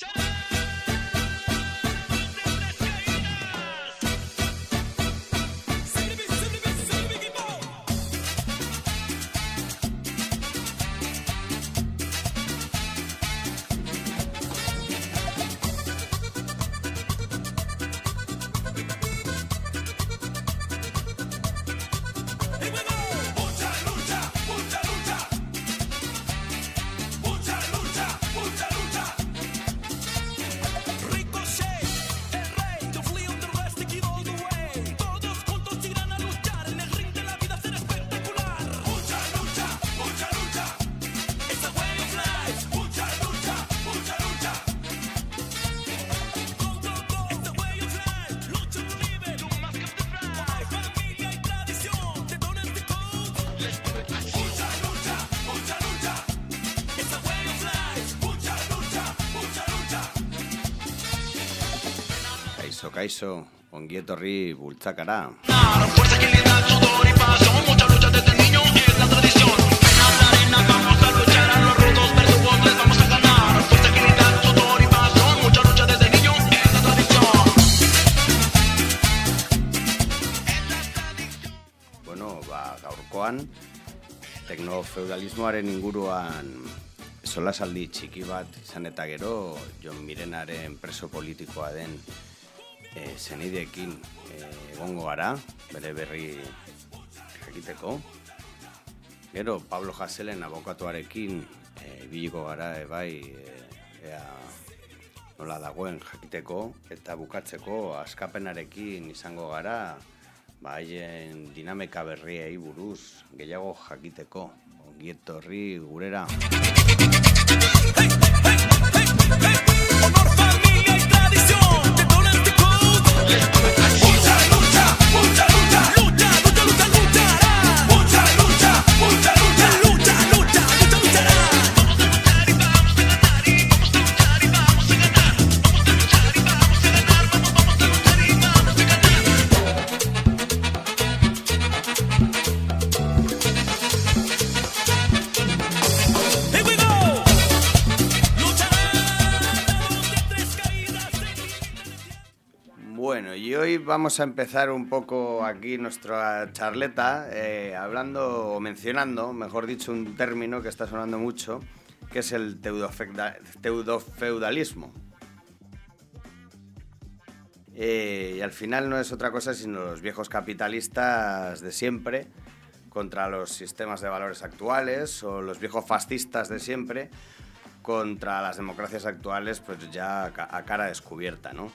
escuchar. Es la tradición. Bueno, ba, gaurkoan, teknofeudalismoaren inguruan solasaldi txiki bat izan eta gero Jon Mirenaren preso politikoa den e, zenideekin e, egongo gara, bere berri jakiteko. Gero Pablo Haselen abokatuarekin e, ibiliko gara e, bai ea nola dagoen jakiteko eta bukatzeko askapenarekin izango gara ba haien dinamika berriei buruz gehiago jakiteko ongi etorri gurera. Honor, Let's do it. Vamos a empezar un poco aquí nuestra charleta eh, hablando o mencionando, mejor dicho, un término que está sonando mucho, que es el teudofeudalismo. Eh, y al final no es otra cosa sino los viejos capitalistas de siempre contra los sistemas de valores actuales o los viejos fascistas de siempre contra las democracias actuales pues ya a cara descubierta, ¿no?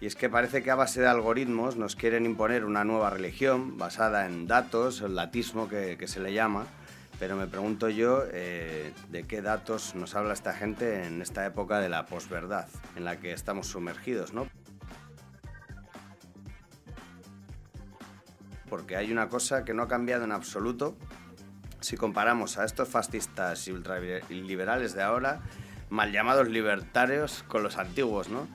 Y es que parece que a base de algoritmos nos quieren imponer una nueva religión basada en datos, el latismo que, se le llama, pero me pregunto yo eh, de qué datos nos habla esta gente en esta época de la posverdad en la que estamos sumergidos, ¿no? Porque hay una cosa que no ha cambiado en absoluto si comparamos a estos fascistas y ultraliberales de ahora, mal llamados libertarios, con los antiguos, ¿no?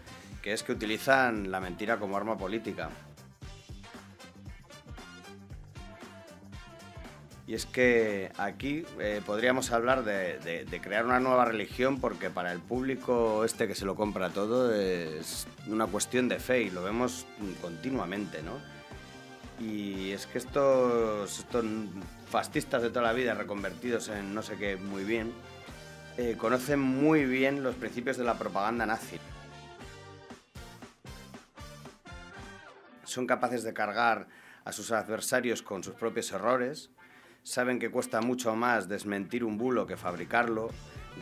Que es que utilizan la mentira como arma política. Y es que aquí eh, podríamos hablar de, crear una nueva religión porque para el público este que se lo compra todo es una cuestión de fe y lo vemos continuamente, ¿no? Y es que estos, estos fascistas de toda la vida reconvertidos en no sé qué muy bien, eh, conocen muy bien los principios de la propaganda nazi. Son capaces de cargar a sus adversarios con sus propios errores, saben que cuesta mucho más desmentir un bulo que fabricarlo,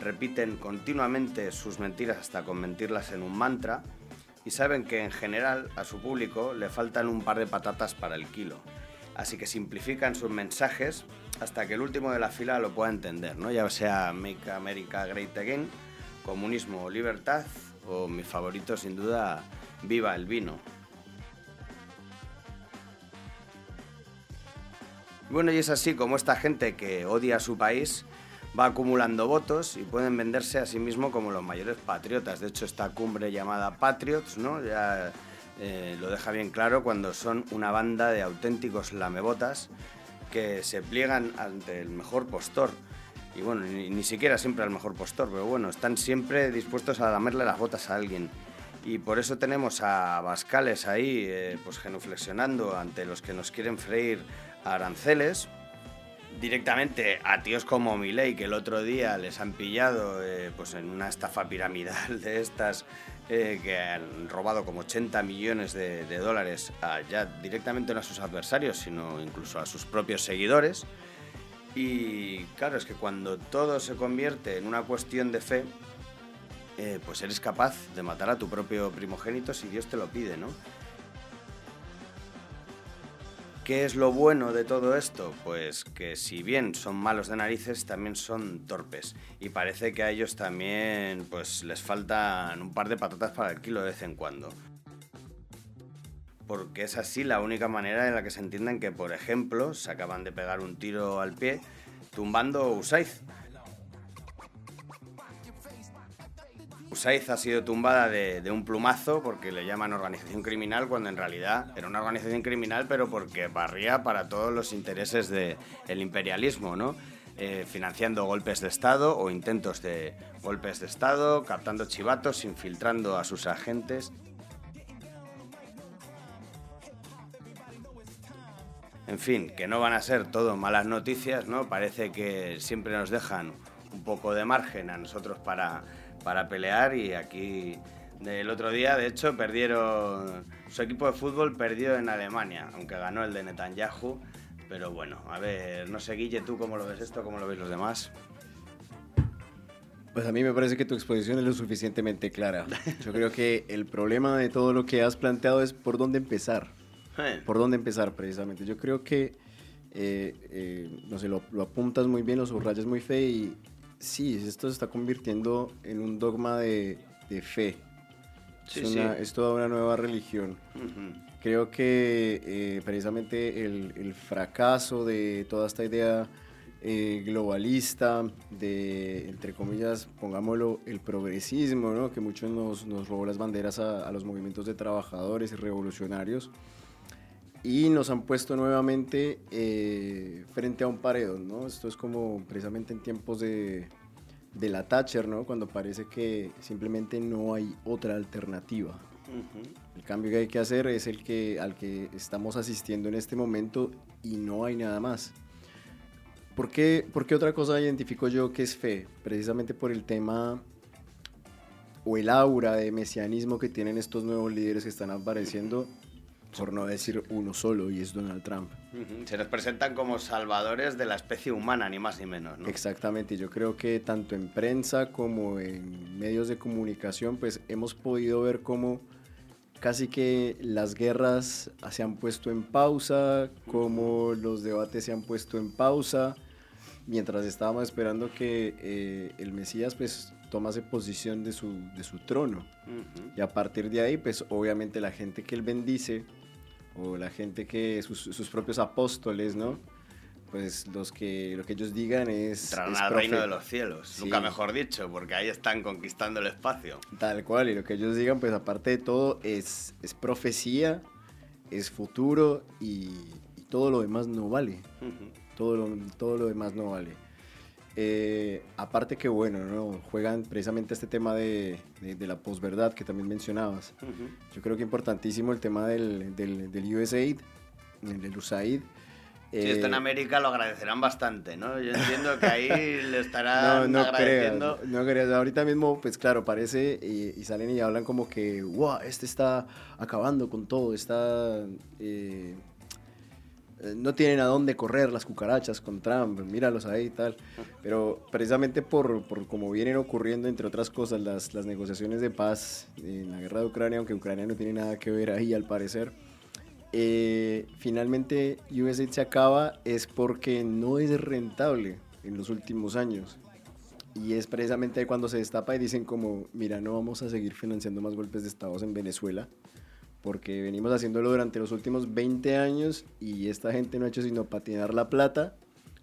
repiten continuamente sus mentiras hasta convertirlas en un mantra y saben que en general a su público le faltan un par de patatas para el kilo. Así que simplifican sus mensajes hasta que el último de la fila lo pueda entender, ¿no? Ya sea Make America Great Again, comunismo o libertad, o mi favorito sin duda, Viva el vino. Bueno, y es así como esta gente que odia a su país va acumulando votos y pueden venderse a sí mismo como los mayores patriotas. De hecho, esta cumbre llamada Patriots, ¿no? Ya eh, lo deja bien claro cuando son una banda de auténticos lamebotas que se pliegan ante el mejor postor. y bueno, ni, siquiera siempre al mejor postor, pero bueno, están siempre dispuestos a lamerle las botas a alguien. Y por eso tenemos a Bascales ahí, eh, pues genuflexionando ante los que nos quieren freír aranceles, directamente a tíos como Milei, que el otro día les han pillado eh, pues en una estafa piramidal de estas, eh, que han robado como 80 millones de, dólares ya directamente no a sus adversarios, sino incluso a sus propios seguidores. Y claro, es que cuando todo se convierte en una cuestión de fe, eh, pues eres capaz de matar a tu propio primogénito si Dios te lo pide, ¿no? ¿Qué es lo bueno de todo esto? Pues que si bien son malos de narices, también son torpes. Y parece que a ellos también pues, les faltan un par de patatas para el kilo de vez en cuando. Porque es así la única manera en la que se entiendan que, por ejemplo, se acaban de pegar un tiro al pie tumbando Usaiz. Ha sido tumbada de, un plumazo porque le llaman organización criminal cuando en realidad era una organización criminal pero porque barría para todos los intereses del el imperialismo, ¿no? Eh, financiando golpes de Estado o intentos de golpes de Estado, captando chivatos, infiltrando a sus agentes. En fin, que no van a ser todo malas noticias, ¿no? Parece que siempre nos dejan un poco de margen a nosotros para para pelear y aquí el otro día, de hecho, perdieron, su equipo de fútbol perdió en Alemania, aunque ganó el de Netanyahu, pero bueno, a ver, no sé, Guille, ¿tú cómo lo ves esto? ¿Cómo lo veis los demás? Pues a mí me parece que tu exposición es lo suficientemente clara. Yo creo que el problema de todo lo que has planteado es por dónde empezar. Eh. Por dónde empezar, precisamente. Yo creo que, eh, eh, no sé, lo, lo apuntas muy bien, lo subrayas muy fe y sí, esto se está convirtiendo en un dogma de, de fe. Sí, es, una, sí. es, toda una nueva religión. Ujú. Creo que eh, precisamente el, el, fracaso de toda esta idea eh, globalista, de, entre comillas, pongámoslo, el progresismo, ¿no? que muchos nos, nos robó las banderas a, a los movimientos de trabajadores y revolucionarios, y nos han puesto nuevamente eh, frente a un paredón, ¿no? Esto es como precisamente en tiempos de, de, la Thatcher, ¿no? Cuando parece que simplemente no hay otra alternativa. Uh -huh. El cambio que hay que hacer es el que, al que estamos asistiendo en este momento y no hay nada más. ¿Por qué, ¿Por qué otra cosa identifico yo que es fe? Precisamente por el tema o el aura de mesianismo que tienen estos nuevos líderes que están apareciendo por no decir uno solo, y es Donald Trump. Uh -huh. Se nos presentan como salvadores de la especie humana, ni más ni menos, ¿no? Exactamente, yo creo que tanto en prensa como en medios de comunicación, pues hemos podido ver cómo casi que las guerras se han puesto en pausa, como los debates se han puesto en pausa, mientras estábamos esperando que eh, el Mesías pues tomase posición de su, de su trono. Uh -huh. Y a partir de ahí, pues obviamente la gente que él bendice, o la gente que, sus, sus propios apóstoles, ¿no? Pues los que, lo que ellos digan es... Entrarán al reino de los cielos, sí. nunca mejor dicho, porque ahí están conquistando el espacio. Tal cual, y lo que ellos digan, pues aparte de todo, es, es profecía, es futuro y, y todo lo demás no vale. Uh -huh. todo, lo, todo lo demás no vale. Eh, aparte que bueno, ¿no? juegan precisamente este tema de, de, de la posverdad que también mencionabas. Uh -huh. Yo creo que importantísimo el tema del, del, del USAID, del USAID. Si eh, esto en América lo agradecerán bastante, ¿no? Yo entiendo que ahí le estarán no, no agradeciendo. Creas, no creas, ahorita mismo, pues claro, parece y, y, salen y hablan como que, wow, este está acabando con todo, está... Eh, no tienen a dónde correr las cucarachas con Trump, míralos ahí y tal. Pero precisamente por, por como vienen ocurriendo, entre otras cosas, las, las, negociaciones de paz en la guerra de Ucrania, aunque Ucrania no tiene nada que ver ahí al parecer, eh, finalmente USAID se acaba es porque no es rentable en los últimos años. Y es precisamente cuando se destapa y dicen como, mira, no vamos a seguir financiando más golpes de estados en Venezuela porque venimos haciéndolo durante los últimos 20 años y esta gente no ha hecho sino patinar la plata,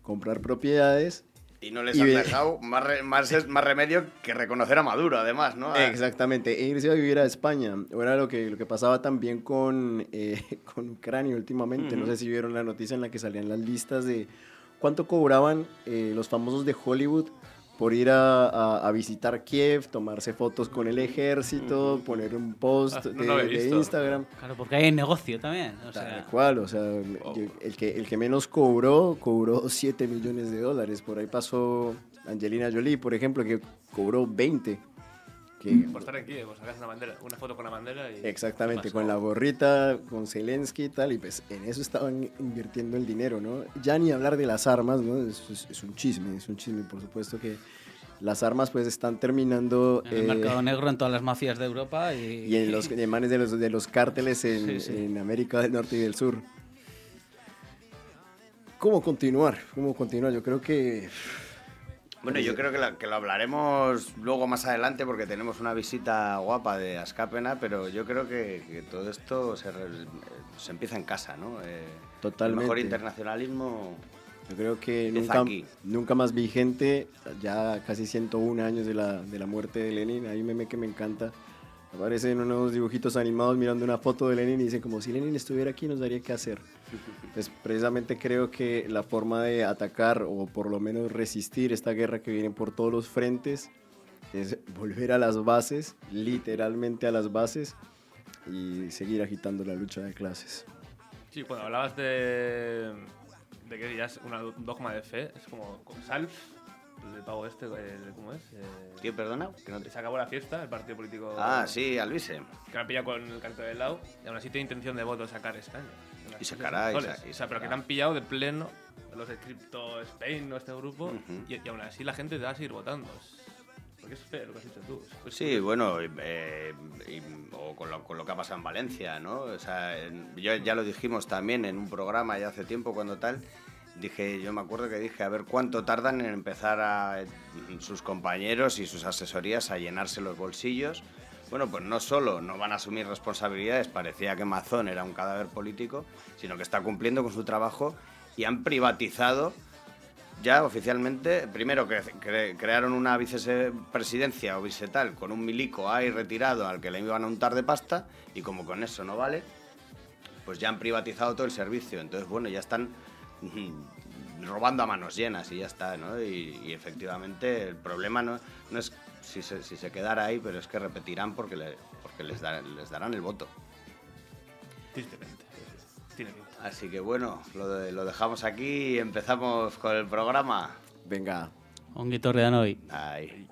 comprar propiedades. Y no les y han dejado más, re, más, más, remedio que reconocer a Maduro, además, ¿no? Exactamente, e irse a vivir a España. Era lo que, lo que pasaba también con, eh, con Ucrania últimamente. Uh -huh. No sé si vieron la noticia en la que salían las listas de cuánto cobraban eh, los famosos de Hollywood por ir a, a- a visitar Kiev, tomarse fotos con el ejército, poner un post Ah, no de, de. Instagram. Claro, porque hay negocio también. O Tal sea, cual, o sea, yo- el, que, el que menos cobró, cobró 7 millones de dólares. Por ahí pasó Angelina Jolie, por ejemplo, que cobró 20. Que, Por estar aquí, pues sacas una bandera, una foto con la bandera y. exactamente, ¿qué con la gorrita, con Zelensky y tal, y pues en eso estaban invirtiendo el dinero, ¿no? Ya ni hablar de las armas, ¿no? Es, es- es un chisme, es un chisme, por supuesto que las armas pues están terminando... en el eh, mercado negro en todas las mafias de Europa y, y en los manes de los, de los cárteles en, Sí, sí. en América del Norte y del Sur. ¿Cómo continuar? ¿Cómo continuar? Yo creo que... Bueno, yo creo que, la- que lo hablaremos luego más adelante porque tenemos una visita guapa de Ascapena, pero yo creo que, que todo esto se, se empieza en casa, ¿no? Eh, Totalmente. El mejor internacionalismo. Yo creo que nunca, aquí. nunca más vigente, ya casi 101 años de la, de la muerte de Lenin. Hay un meme que me encanta. Aparecen unos dibujitos animados mirando una foto de Lenin y dicen como si Lenin estuviera aquí nos daría qué hacer. Pues precisamente creo que la forma de atacar o por lo menos resistir esta guerra que viene por todos los frentes es volver a las bases, literalmente a las bases y seguir agitando la lucha de clases. Sí, cuando hablabas de. de que ya un dogma de fe, es como Salf, el pavo este, el- ¿cómo es? Eh, ¿Tío, perdona? Que no te- se acabó la fiesta, el partido político. Ah, sí, Alvise. Que la han pillado con el cartel del lado y aún así tiene intención de voto sacar las Y sacará, y sa- y O sea, pero que te han pillado de pleno los de Crypto Spain o este grupo Ujú. y, y aún así la gente te va a seguir votando. Porque es fe lo que has dicho tú. Es- pues, Sí, bueno, eh, y- o con lo, con lo que ha pasado en Valencia, ¿no? O sea, en- yo, ya lo dijimos también en un programa ya hace tiempo cuando tal. Dije, yo me acuerdo que dije, a ver cuánto tardan en empezar a sus compañeros y sus asesorías a llenarse los bolsillos. Bueno, pues no solo no van a asumir responsabilidades, parecía que Mazón era un cadáver político, sino que está cumpliendo con su trabajo y han privatizado ya oficialmente, primero que cre- crearon una vicepresidencia o vicetal con un milico ahí retirado al que le iban a untar de pasta y como con eso no vale, pues ya han privatizado todo el servicio. Entonces, bueno, ya están mm, robando a manos llenas y ya está, ¿no? Y, y efectivamente el problema no, no es si se, si se quedara ahí, pero es que repetirán porque, le- porque les, da- les darán el voto. Tristemente. Así que bueno, lo, de- lo dejamos aquí y empezamos con el programa. Venga, ongi etorri danoi. Ahí.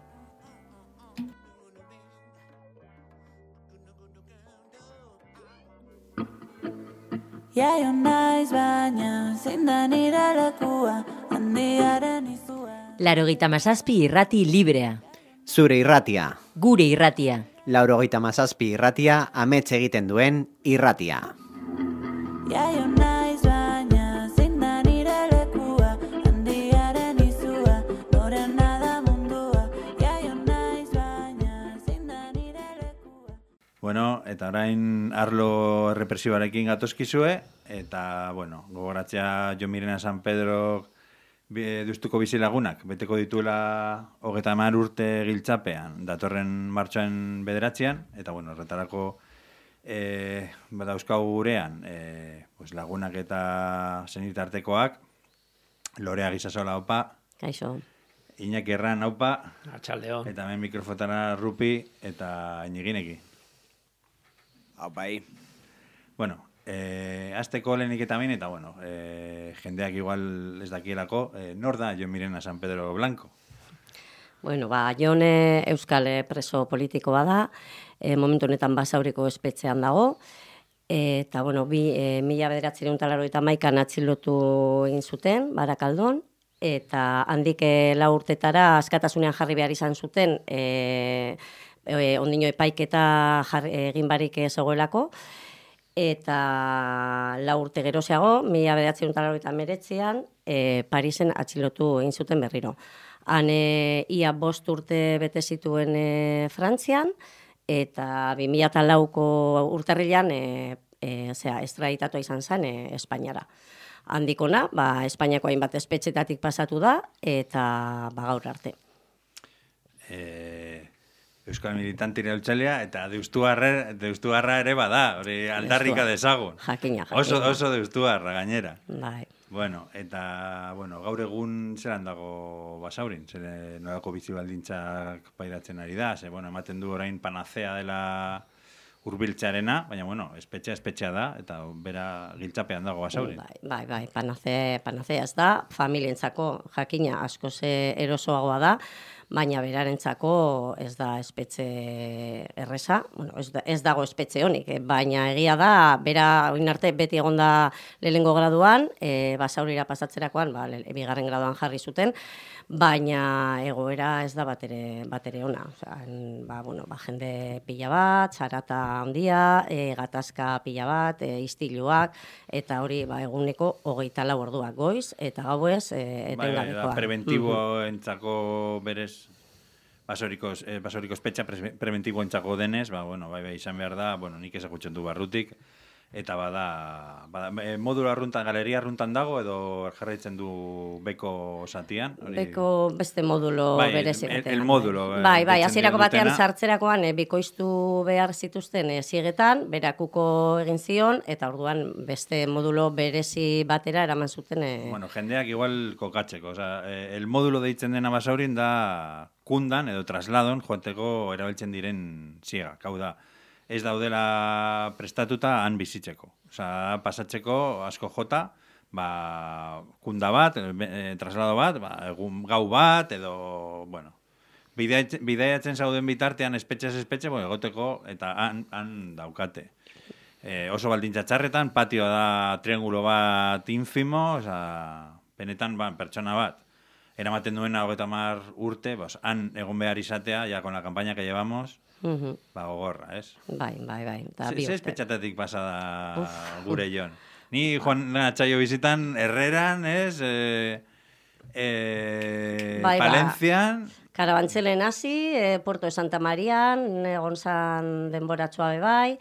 Jaio naiz baina, zein da nire lekua, handiaren izua. Larogeita mazazpi irrati librea. Zure irratia. Gure irratia. Laurogeita mazazpi irratia, amets egiten duen irratia. Jaio naiz Bueno, eta orain arlo represibarekin gatozkizue, eta, bueno, gogoratzea Jo Mirena San Pedro bi- duztuko bizilagunak, beteko dituela hogeta hamar urte giltzapean, datorren martxoen bederatzean, eta, bueno, horretarako e, badauzkau gurean, e, pues lagunak eta zenitartekoak, Lorea Gizasola opa, Kaixo. Iñaki Erran aupa, Artxaldeon. eta hemen mikrofotara Rupi eta Inigineki. Hau bai. Bueno, eh, azteko lehenik eta behin, eta bueno, eh, jendeak igual ez dakielako, eh, nor da Jon Mirena San Pedro Blanco? Bueno, ba, Jone Euskal eh, preso politikoa da, e, momentu honetan basauriko espetxean dago, eta, bueno, bi, e, mila bederatzen talaro eta maikan atxilotu egin zuten, barakaldon, eta handik e, lau urtetara askatasunean jarri behar izan zuten, e, e, ondino epaiketa jarri, egin barik zegoelako, eta lau urte gerozeago, mila bederatzen talaro eta meretzean, e, Parisen atxilotu egin zuten berriro. Han e, ia bost urte bete zituen e, Frantzian, eta 2004ko urtarrilan e, e, zera, estraditatua izan zen e, Espainiara. Handikona, ba, Espainiako hainbat espetxetatik pasatu da, eta ba, gaur arte. Eh, Euskal Militante iraultzailea eta deustuarra, deustuarra ere bada, hori aldarrika dezagun. Jakina, jakina. Oso, oso deustuarra gainera. Bai. Bueno, eta, bueno, gaur egun zelan dago basaurin, zer nolako bizi baldintzak pairatzen ari da, ze, bueno, ematen du orain panacea dela urbiltzearena, baina, bueno, espetxea espetxea da, eta bera giltzapean dago basaurin. Bai, bai, bai, panaze, panazea ez da, familientzako jakina asko ze erosoagoa da, baina berarentzako ez da espetxe erresa, bueno, ez, da, ez dago espetxe honik, eh, baina egia da, bera oin arte beti egon da lehengo graduan, e, basaurira pasatzerakoan, ba, bigarren graduan jarri zuten, baina egoera ez da batere, batere ona. Osea, en, ba, bueno, ba, jende pila bat, txarata handia, e, gatazka pila bat, e, istiluak, eta hori ba, eguneko hogeita lau orduak goiz, eta gauez e, Bai, bai, da, etengabekoa. preventibo entzako berez basoriko, eh, basoriko espetxa pre, preventibo entzako denez, ba, bueno, bai, bai, izan behar da, bueno, nik ezagutzen du barrutik, eta bada, bada e, modulo arruntan, galeria arruntan dago, edo jarraitzen du beko satian? Hori- Beko beste modulo Bai, berezi el- el modulo, eh, Bai, bai, hasierako batean sartzerakoan e, bikoiztu behar zituzten e, ziegetan, berakuko egin zion, eta orduan beste modulo berezi batera eraman zuten e, Bueno, jendeak igual kokatzeko, osea, eh, el modulo deitzen dena basaurin da kundan edo trasladon joateko erabiltzen diren ziega. Hau da, ez daudela prestatuta han bizitzeko. Osea, pasatzeko asko jota, ba, kunda bat, eh, traslado bat, ba, egun gau bat, edo, bueno, bidaiatzen zauden bitartean espetxez espetxe, bueno, egoteko, eta han, han daukate. Eh, oso baldintza txarretan, patioa da triangulo bat infimo, oza, benetan ba, pertsona bat, eramaten duena hogeita mar urte, bos, han egon behar izatea, ja, con la campaña que llevamos, Mhm. ba, gogorra, ez? Bai, bai, bai. eta Ze, ze espetxatatik pasada gure jon. Ni joan natxaio bizitan, herreran, ez? E, e, Bai, ba. Palentzian, Karabantzelen hasi, e, Puerto de Santa Marian, egon zan denboratxoa be bai,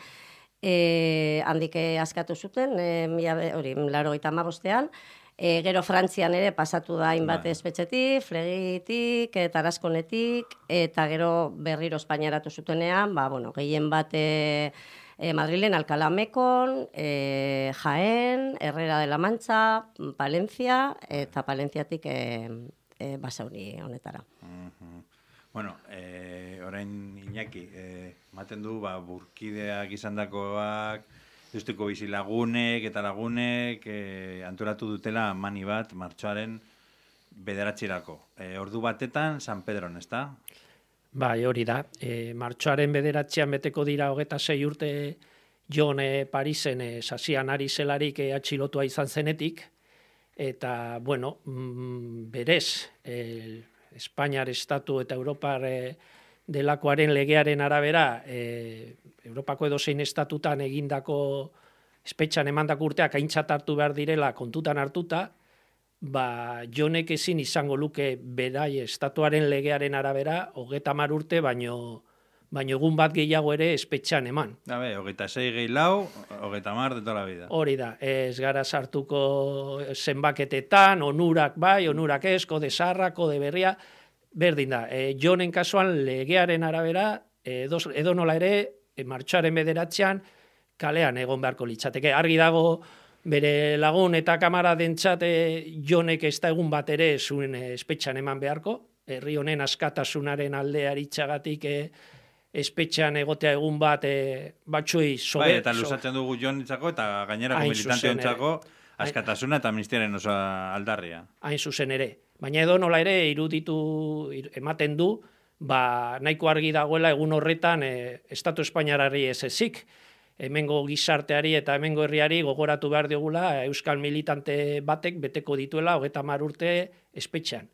e, handik eh, askatu zuten, e, mila, hori, laro magostean, e, gero Frantzian ere pasatu da hainbat Bai. espetxetik, flegitik, e, taraskonetik, eta gero berriro Espainiaratu zutenean, ba, bueno, gehien bat e, e, Madrilen, Alcalamekon, e, Jaén, Herrera de la Mancha, Palencia, eta Palentziatik e, e, basauri honetara. Mhm. Bueno, eh, orain Iñaki, eh, ematen du, ba, burkideak izandakoak, duztuko bizi lagunek eta lagunek eh, antolatu dutela mani bat martxoaren bederatzirako. Eh, ordu batetan San Pedron, ezta? Bai, hori da. E, martxoaren bederatzean beteko dira hogeta sei urte Jon e, Parisen e, sasian ari zelarik e, atxilotua izan zenetik, eta, bueno, mm, berez, e, Espainiar Estatu eta Europar e, delakoaren legearen arabera, e, Europako edozein estatutan egindako espetxan emandako urteak aintzat hartu behar direla kontutan hartuta, ba, jonek ezin izango luke berai estatuaren legearen arabera, hogeta mar urte, baino, baino egun bat gehiago ere espetxan eman. Da be, hogeita sei gehi lau, hogeita mar de toda la vida. Hori da, ez gara sartuko zenbaketetan, onurak bai, onurak ez, kode zarra, kode berria, berdin da. E, jonen kasuan legearen arabera, edo, edo nola ere, e, martxoaren bederatzean, kalean egon beharko litzateke. Argi dago, bere lagun eta kamara dentzate jonek ez da egun bat ere zuen eh, espetxan eman beharko, herri honen askatasunaren alde aritzagatik eh, espetxean egotea egun bat eh, batzuei sobe, Bai, eta luzatzen dugu jonentzako eta gainerako Hain militante zuzen ere. ontzako askatasuna eta ministeriaren oso aldarria. hain zuzen ere. Baina edo nola ere iruditu ir- ematen du, ba, nahiko argi dagoela egun horretan e, Estatu Espainiarari ez ezik. Hemengo gizarteari eta hemengo herriari gogoratu behar diogula Euskal militante batek beteko dituela hogeta mar urte espetxean.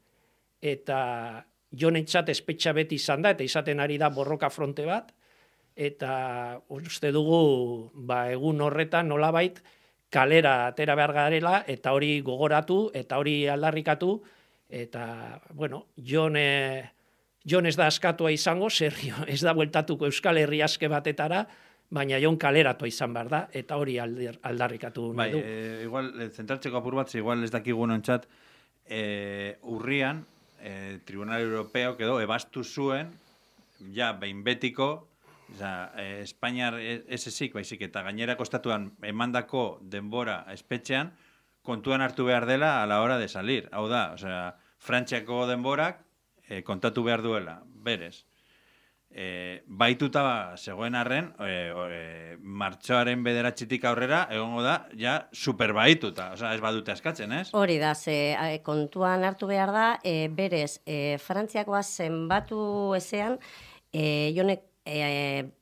Eta jonentzat espetxa beti izan da, eta izaten ari da borroka fronte bat, eta uste dugu ba, egun horretan nolabait kalera atera behar garela, eta hori gogoratu, eta hori aldarrikatu, eta, bueno, jon, eh, jon ez da askatua izango, zer ez da bueltatuko Euskal Herri aske batetara, baina jon kaleratua izan behar da, eta hori alder- aldarrikatu Bai, du. e, igual, eh, zentraltzeko apur bat, igual ez dakigun ontzat, e, urrian, e, Tribunal Europeo, edo, ebastu zuen, ja, behin betiko, Oza, e, Espainiar ez ezik, baizik, eta gainerako estatuan emandako denbora espetxean, kontuan hartu behar dela a la hora de salir. Hau da, osea, Frantziako denborak eh, kontatu behar duela, berez. E, baituta zegoen arren, e, e, martxoaren bederatxitik aurrera, egongo da, ja, super baituta. Osea, ez badute askatzen, ez? Hori da, ze kontuan hartu behar da, e, berez, e, Frantziakoa zenbatu ezean, e, jonek e,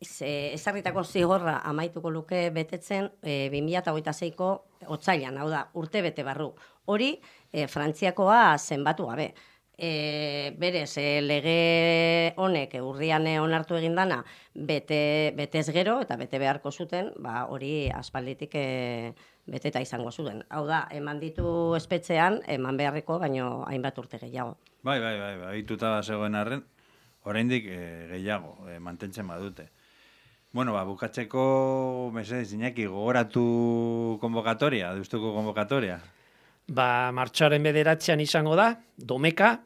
ze- ezarritako zigorra amaituko luke betetzen e, 2008ko otzailan, hau da, urte bete barru. Hori, e, Frantziakoa zenbatu gabe. E, berez, e, lege honek urrian e, onartu egin dana bete, betez gero eta bete beharko zuten, ba, hori aspalditik e, beteta izango zuten. Hau da, eman ditu espetxean, eman beharreko, baino hainbat urte gehiago. Bai, bai, bai, baituta zegoen arren, oraindik e, gehiago, e, mantentzen badute. Bueno, ba, bukatzeko, mesedez, Iñaki, gogoratu konvokatoria, deustuko konvokatoria. Ba, martxoaren bederatzean izango da, domeka,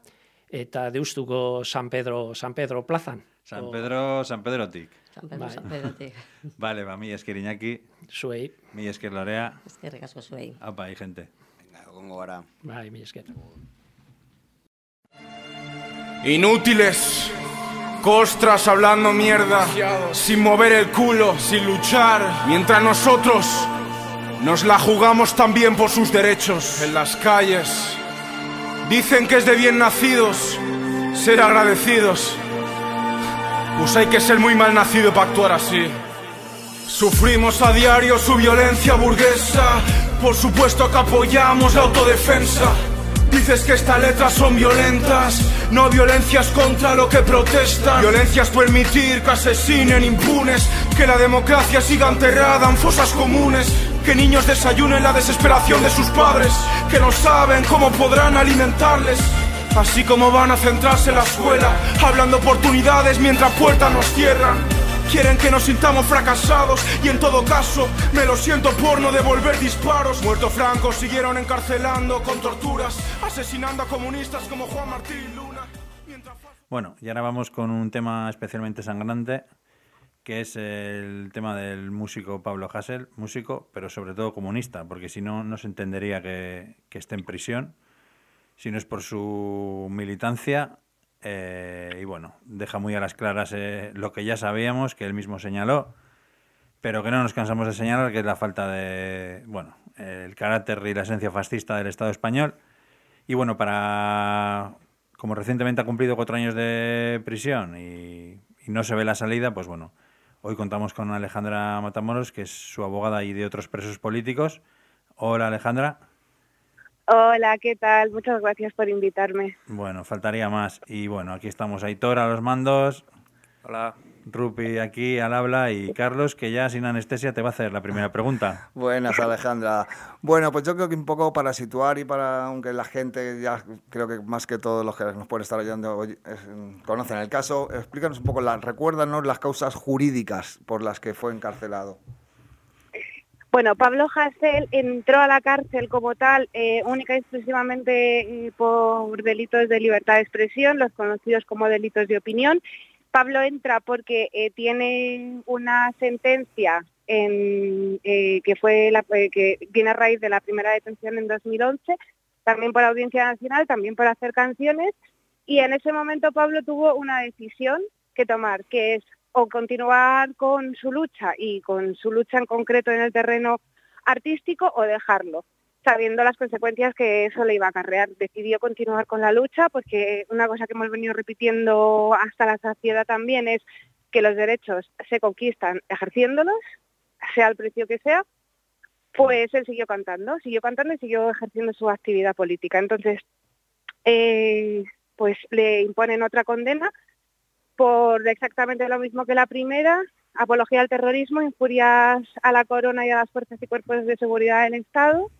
eta deustuko San Pedro, San Pedro plazan. San O- Pedro, San Pedrotik. San Pedro, Bai. San Pedrotik. Vale, ba, mi esker Iñaki, Zuei, mi esker Lorea, Eskerrik asko zuei. apa, hay gente. Venga, egongo gara. bai, mi esker. Inútiles. Costras hablando mierda. Sin mover el culo, sin luchar. Mientras nosotros nos la jugamos también por sus derechos. En las calles. Dicen que es de bien nacidos ser agradecidos. Pues hay que ser muy mal nacido para actuar así. Sufrimos a diario su violencia burguesa. Por supuesto que apoyamos la autodefensa. Dices que estas letras son violentas, no violencias contra lo que protestan. Violencias permitir que asesinen impunes, que la democracia siga enterrada en fosas comunes, que niños desayunen la desesperación de sus padres, que no saben cómo podrán alimentarles. Así como van a centrarse en la escuela, hablando oportunidades mientras puertas nos cierran. Quieren que nos sintamos fracasados y en todo caso me lo siento por no devolver disparos. Muerto Franco siguieron encarcelando con torturas, asesinando a comunistas como Juan Martín Luna. Bueno, y ahora vamos con un tema especialmente sangrante, que es el tema del músico Pablo Hassel, músico, pero sobre todo comunista, porque si no, no se entendería que, que esté en prisión, si no es por su militancia. eh, y bueno, deja muy a las claras eh, lo que ya sabíamos, que él mismo señaló, pero que no nos cansamos de señalar, que es la falta de, bueno, el carácter y la esencia fascista del Estado español. Y bueno, para como recientemente ha cumplido cuatro años de prisión y, y no se ve la salida, pues bueno, hoy contamos con Alejandra Matamoros, que es su abogada y de otros presos políticos. Hola Alejandra. Hola, ¿qué tal? Muchas gracias por invitarme. Bueno, faltaría más. Y bueno, aquí estamos Aitor a los mandos, Hola. Rupi aquí al habla y Carlos, que ya sin anestesia te va a hacer la primera pregunta. Buenas, Alejandra. Bueno, pues yo creo que un poco para situar y para, aunque la gente ya creo que más que todos los que nos pueden estar oyendo hoy es, mm, conocen el caso, explícanos un poco, la, recuérdanos las causas jurídicas por las que fue encarcelado. Bueno, Pablo Hasél entró a la cárcel como tal eh, única y exclusivamente eh, por delitos de libertad de expresión, los conocidos como delitos de opinión. Pablo entra porque eh, tiene una sentencia en, eh, que fue la, eh, que viene a raíz de la primera detención en 2011, también por Audiencia Nacional, también por hacer canciones, y en ese momento Pablo tuvo una decisión que tomar, que es o continuar con su lucha y con su lucha en concreto en el terreno artístico o dejarlo, sabiendo las consecuencias que eso le iba a acarrear. Decidió continuar con la lucha porque una cosa que hemos venido repitiendo hasta la saciedad también es que los derechos se conquistan ejerciéndolos, sea el precio que sea, pues él siguió cantando, siguió cantando y siguió ejerciendo su actividad política. Entonces, eh, pues le imponen otra condena por exactamente lo mismo que la primera, apología al terrorismo, injurias a la corona y a las fuerzas y cuerpos de seguridad del Estado.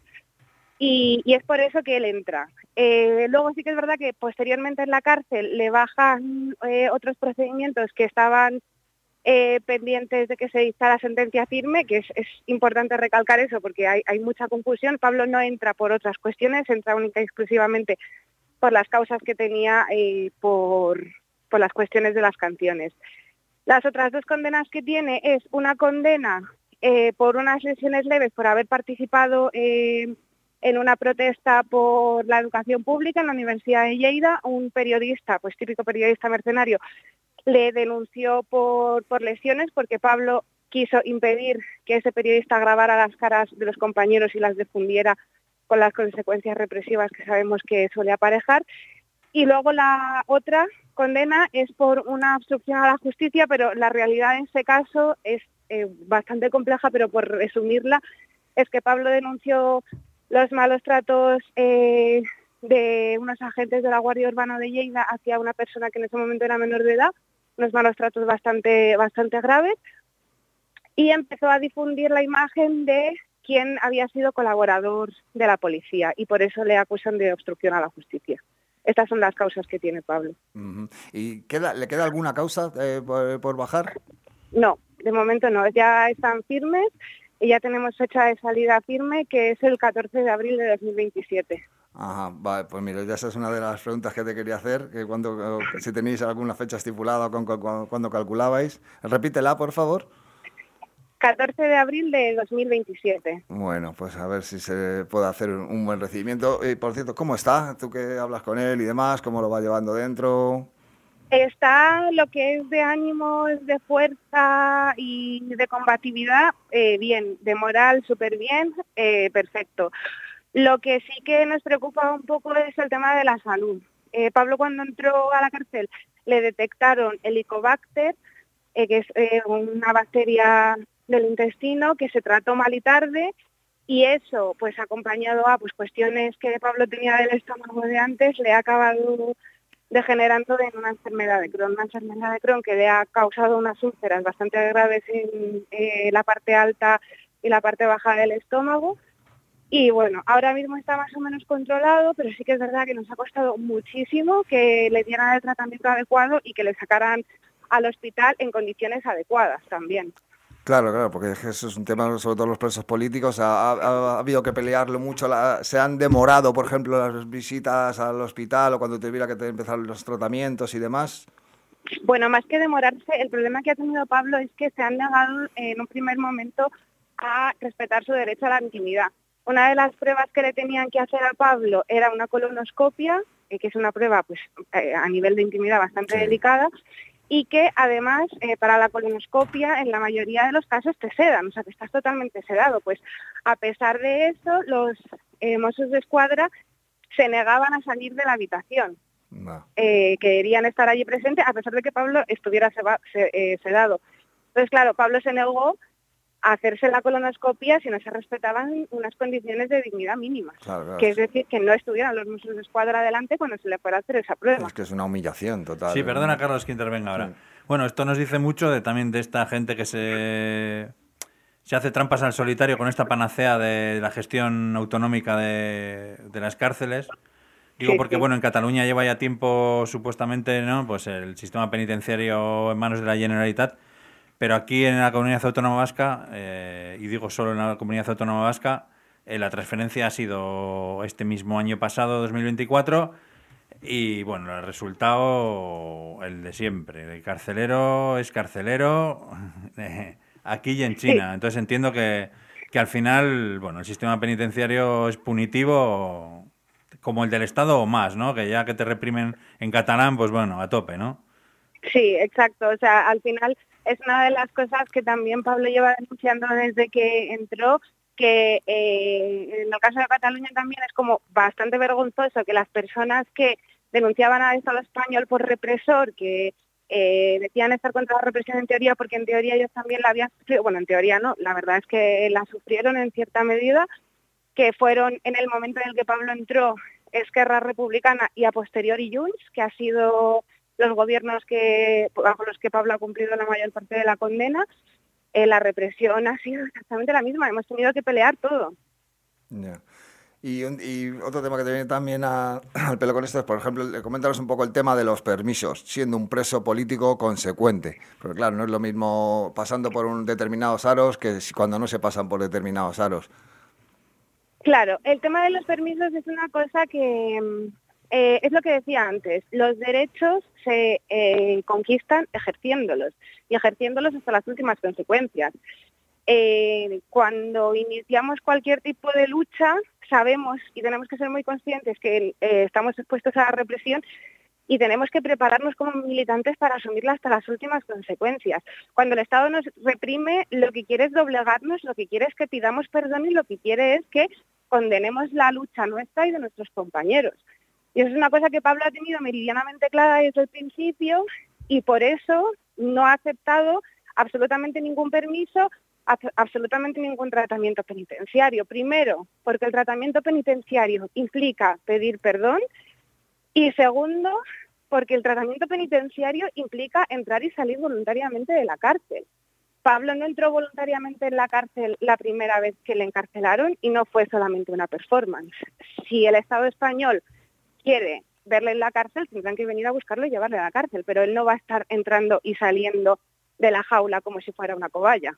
Y, es por eso que él entra. Eh, luego sí que es verdad que posteriormente en la cárcel le bajan eh, otros procedimientos que estaban eh, pendientes de que se dictara sentencia firme, que es, importante recalcar eso porque hay, mucha confusión. Pablo no entra por otras cuestiones, entra única y exclusivamente por las causas que tenía por, por las cuestiones de las canciones. Las otras dos condenas que tiene es una condena por unas lesiones leves por haber participado eh, en una protesta por la educación pública en la Universidad de Lleida, un periodista, pues típico periodista mercenario, le denunció por, por lesiones porque Pablo quiso impedir que ese periodista grabara las caras de los compañeros y las difundiera con las consecuencias represivas que sabemos que suele aparejar. Y luego la otra condena es por una obstrucción a la justicia, pero la realidad en ese caso es eh, bastante compleja, pero por resumirla, es que Pablo denunció los malos tratos eh, de unos agentes de la Guardia Urbana de Lleida hacia una persona que en ese momento era menor de edad, unos malos tratos bastante, bastante graves, y empezó a difundir la imagen de quien había sido colaborador de la policía y por eso le acusan de obstrucción a la justicia. Estas son las causas que tiene Pablo. ¿Y queda, le queda alguna causa eh, por, por bajar? No, de momento no, ya están firmes y ya tenemos fecha de salida firme que es el 14 de abril de 2027. Ajá, vale, pues mira, ya esa es una de las preguntas que te quería hacer, que cuando, si tenéis alguna fecha estipulada o con, cuando calculabais. Repítela, por favor. 14 de abril de 2027. Bueno, pues a ver si se puede hacer un, un buen recibimiento. Y por cierto, ¿cómo está? Tú que hablas con él y demás, ¿cómo lo va llevando dentro? Está lo que es de ánimos, de fuerza y de combatividad, eh, bien, de moral súper bien, eh, perfecto. Lo que sí que nos preocupa un poco es el tema de la salud. Eh, Pablo cuando entró a la cárcel le detectaron Helicobacter, que es una bacteria del intestino que se trató mal y tarde y eso, pues acompañado a pues cuestiones que Pablo tenía del estómago de antes, le ha acabado degenerando en una enfermedad de Crohn, una enfermedad de Crohn que le ha causado unas úlceras bastante graves en eh, la parte alta y la parte baja del estómago. Y bueno, ahora mismo está más o menos controlado, pero sí que es verdad que nos ha costado muchísimo que le dieran el tratamiento adecuado y que le sacaran al hospital en condiciones adecuadas también. Claro, claro, porque es que eso es un tema, sobre todo los presos políticos, ha, ha- ha habido que pelearlo mucho, la- se han demorado, por ejemplo, las visitas al hospital o cuando tuviera que empezar los tratamientos y demás. Bueno, más que demorarse, el problema que ha tenido Pablo es que se han negado en un primer momento a respetar su derecho a la intimidad. Una de las pruebas que le tenían que hacer a Pablo era una colonoscopia, eh, que es una prueba pues eh, a nivel de intimidad bastante delicada, y que además eh, para la colonoscopia en la mayoría de los casos te sedan, o sea que estás totalmente sedado. Pues a pesar de eso, los eh, Mossos de Escuadra se negaban a salir de la habitación eh, querían estar allí presentes a pesar de que Pablo estuviera seba- se- eh, sedado. Entonces, claro, Pablo se negó a hacerse la colonoscopia si no se respetaban unas condiciones de dignidad mínimas. Claro, claro, Que es decir, que no estuvieran los Mossos de Escuadra adelante cuando se le fuera a hacer esa prueba. Es que es una humillación total. Sí, perdona Carlos que intervenga ahora. Bueno, esto nos dice mucho de también de esta gente que se se hace trampas al solitario con esta panacea de la gestión autonómica de, de las cárceles. Digo Sí, porque sí. bueno, en Cataluña lleva ya tiempo supuestamente, ¿no? Pues el sistema penitenciario en manos de la Generalitat, pero aquí en la Comunidad Autónoma Vasca, eh, y digo solo en la Comunidad Autónoma Vasca, eh, la transferencia ha sido este mismo año pasado, 2024, y bueno, el resultado, el de siempre. El carcelero es carcelero eh, aquí y en China. Entonces entiendo que, que al final, bueno, el sistema penitenciario es punitivo como el del Estado o más, ¿no? Que ya que te reprimen en catalán, pues bueno, a tope, ¿no? Sí, exacto. O sea, al final es una de las cosas que también Pablo lleva denunciando desde que entró, que eh, en el caso de Cataluña también es como bastante vergonzoso que las personas que denunciaban al Estado español por represor, que eh, decían estar contra la represión en teoría porque en teoría ellos también la habían sufrido, bueno, en teoría no, la verdad es que la sufrieron en cierta medida, que fueron en el momento en el que Pablo entró Esquerra Republicana y a posteriori Junts, que ha sido los gobiernos que bajo los que Pablo ha cumplido la mayor parte de la condena, eh, la represión ha sido exactamente la misma, hemos tenido que pelear todo. Y, un- y otro tema que te viene también a- al pelo con esto es, por ejemplo, coméntanos un poco el tema de los permisos, siendo un preso político consecuente. Porque claro, no es lo mismo pasando por un determinados aros que cuando no se pasan por determinados aros. Claro, el tema de los permisos es una cosa que mm, eh, es lo que decía antes, los derechos se eh, conquistan ejerciéndolos y ejerciéndolos hasta las últimas consecuencias. eh, cuando iniciamos cualquier tipo de lucha, sabemos y tenemos que ser muy conscientes que estamos expuestos a la represión y tenemos que prepararnos como militantes para asumirla hasta las últimas consecuencias. Cuando el Estado nos reprime, lo que quiere es doblegarnos, lo que quiere es que pidamos perdón y lo que quiere es que condenemos la lucha nuestra y de nuestros compañeros. Y eso es una cosa que Pablo ha tenido meridianamente clara desde el principio y por eso no ha aceptado absolutamente ningún permiso, ab- absolutamente ningún tratamiento penitenciario. Primero, porque el tratamiento penitenciario implica pedir perdón y segundo, porque el tratamiento penitenciario implica entrar y salir voluntariamente de la cárcel. Pablo no entró voluntariamente en la cárcel la primera vez que le encarcelaron y no fue solamente una performance. Si el Estado español quiere verle en la cárcel, tendrán que venir a buscarlo y llevarle a la cárcel, pero él no va a estar entrando y saliendo de la jaula como si fuera una cobaya.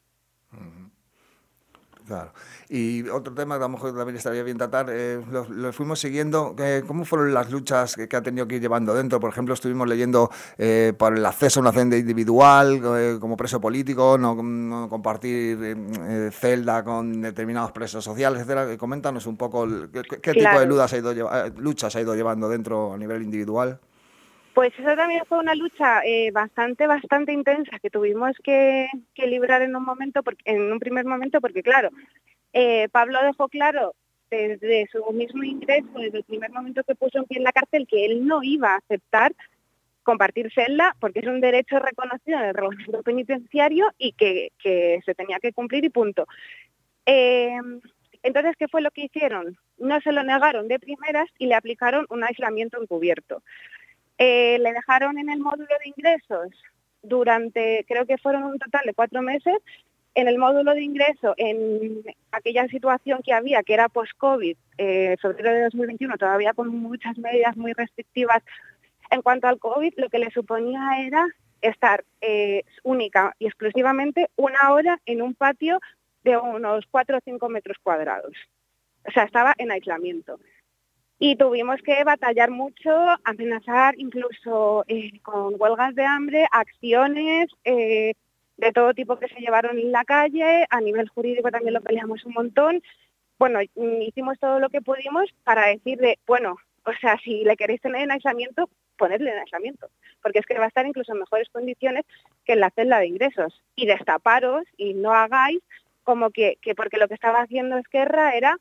Claro. Y otro tema que a lo mejor también estaría bien tratar, eh, lo, lo fuimos siguiendo, eh, ¿cómo fueron las luchas que, que ha tenido que ir llevando dentro? Por ejemplo, estuvimos leyendo eh, por el acceso a una celda individual, eh, como preso político, no, no compartir eh, eh, celda con determinados presos sociales, etcétera. Coméntanos un poco el- qué, qué tipo de luchas ha, ido luchas ha ido llevando dentro a nivel individual. Pues eso también fue una lucha eh, bastante, bastante intensa que tuvimos que, librar en un momento, en un primer momento, porque claro, eh, Pablo dejó claro desde su mismo ingreso, desde el primer momento que puso en pie en la cárcel, que él no iba a aceptar compartir celda porque es un derecho reconocido en el reglamento penitenciario y que, se tenía que cumplir y punto. Eh, entonces, ¿qué fue lo que hicieron? No se lo negaron de primeras y le aplicaron un aislamiento encubierto. Eh, le dejaron en el módulo de ingresos durante, creo que fueron un total de cuatro meses, en el módulo de ingreso, en aquella situación que había, que era post-COVID, eh, febrero de 2021, todavía con muchas medidas muy restrictivas en cuanto al COVID, lo que le suponía era estar eh, única y exclusivamente una hora en un patio de unos 4 o 5 metros cuadrados. O sea, estaba en aislamiento. Y tuvimos que batallar mucho, amenazar incluso eh, con huelgas de hambre, acciones eh, de todo tipo que se llevaron en la calle, a nivel jurídico también lo peleamos un montón. Bueno, mm, hicimos todo lo que pudimos para decirle, bueno, o sea, si le queréis tener en aislamiento, ponedle en aislamiento, porque es que va a estar incluso en mejores condiciones que en la celda de ingresos. Y destaparos y no hagáis como que, que porque lo que estaba haciendo Esquerra era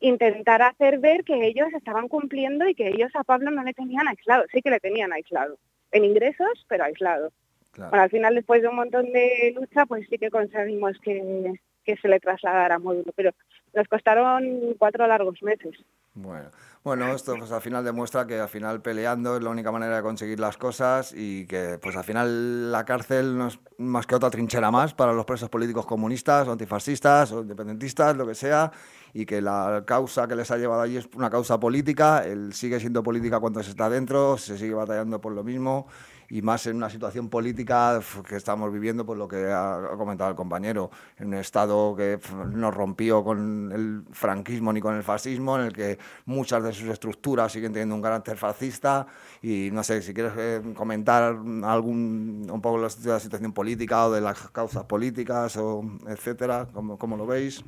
intentar hacer ver que ellos estaban cumpliendo y que ellos a Pablo no le tenían aislado. Sí que le tenían aislado. En ingresos, pero aislado. Bueno, al final, después de un montón de lucha, pues sí que conseguimos que, que se le trasladara a módulo, pero nos costaron cuatro largos meses. Bueno, bueno, esto pues al final demuestra que al final peleando es la única manera de conseguir las cosas y que pues al final la cárcel no es más que otra trinchera más para los presos políticos comunistas, o antifascistas o independentistas, lo que sea, y que la causa que les ha llevado allí es una causa política, él sigue siendo política cuando se está dentro, se sigue batallando por lo mismo y más en una situación política que estamos viviendo, por lo que ha comentado el compañero, en un estado que no rompió con el franquismo ni con el fascismo, en el que muchas de sus estructuras siguen teniendo un carácter fascista y no sé si quieres eh, comentar algún un poco la situación política o de las causas políticas o etcétera, ¿cómo, cómo lo veis?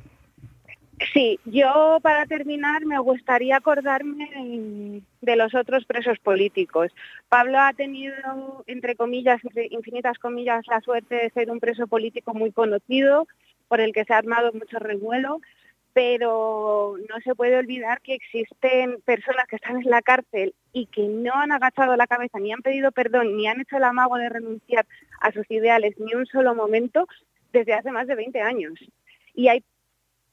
Sí, yo para terminar me gustaría acordarme de- los otros presos políticos. Pablo ha tenido, entre comillas, infinitas comillas, la suerte de ser un preso político muy conocido, por el que se ha armado mucho revuelo, pero no se puede olvidar que existen personas que están en la cárcel y que no han agachado la cabeza, ni han pedido perdón, ni han hecho el amago de renunciar a sus ideales ni un solo momento desde hace más de 20 años. Y hay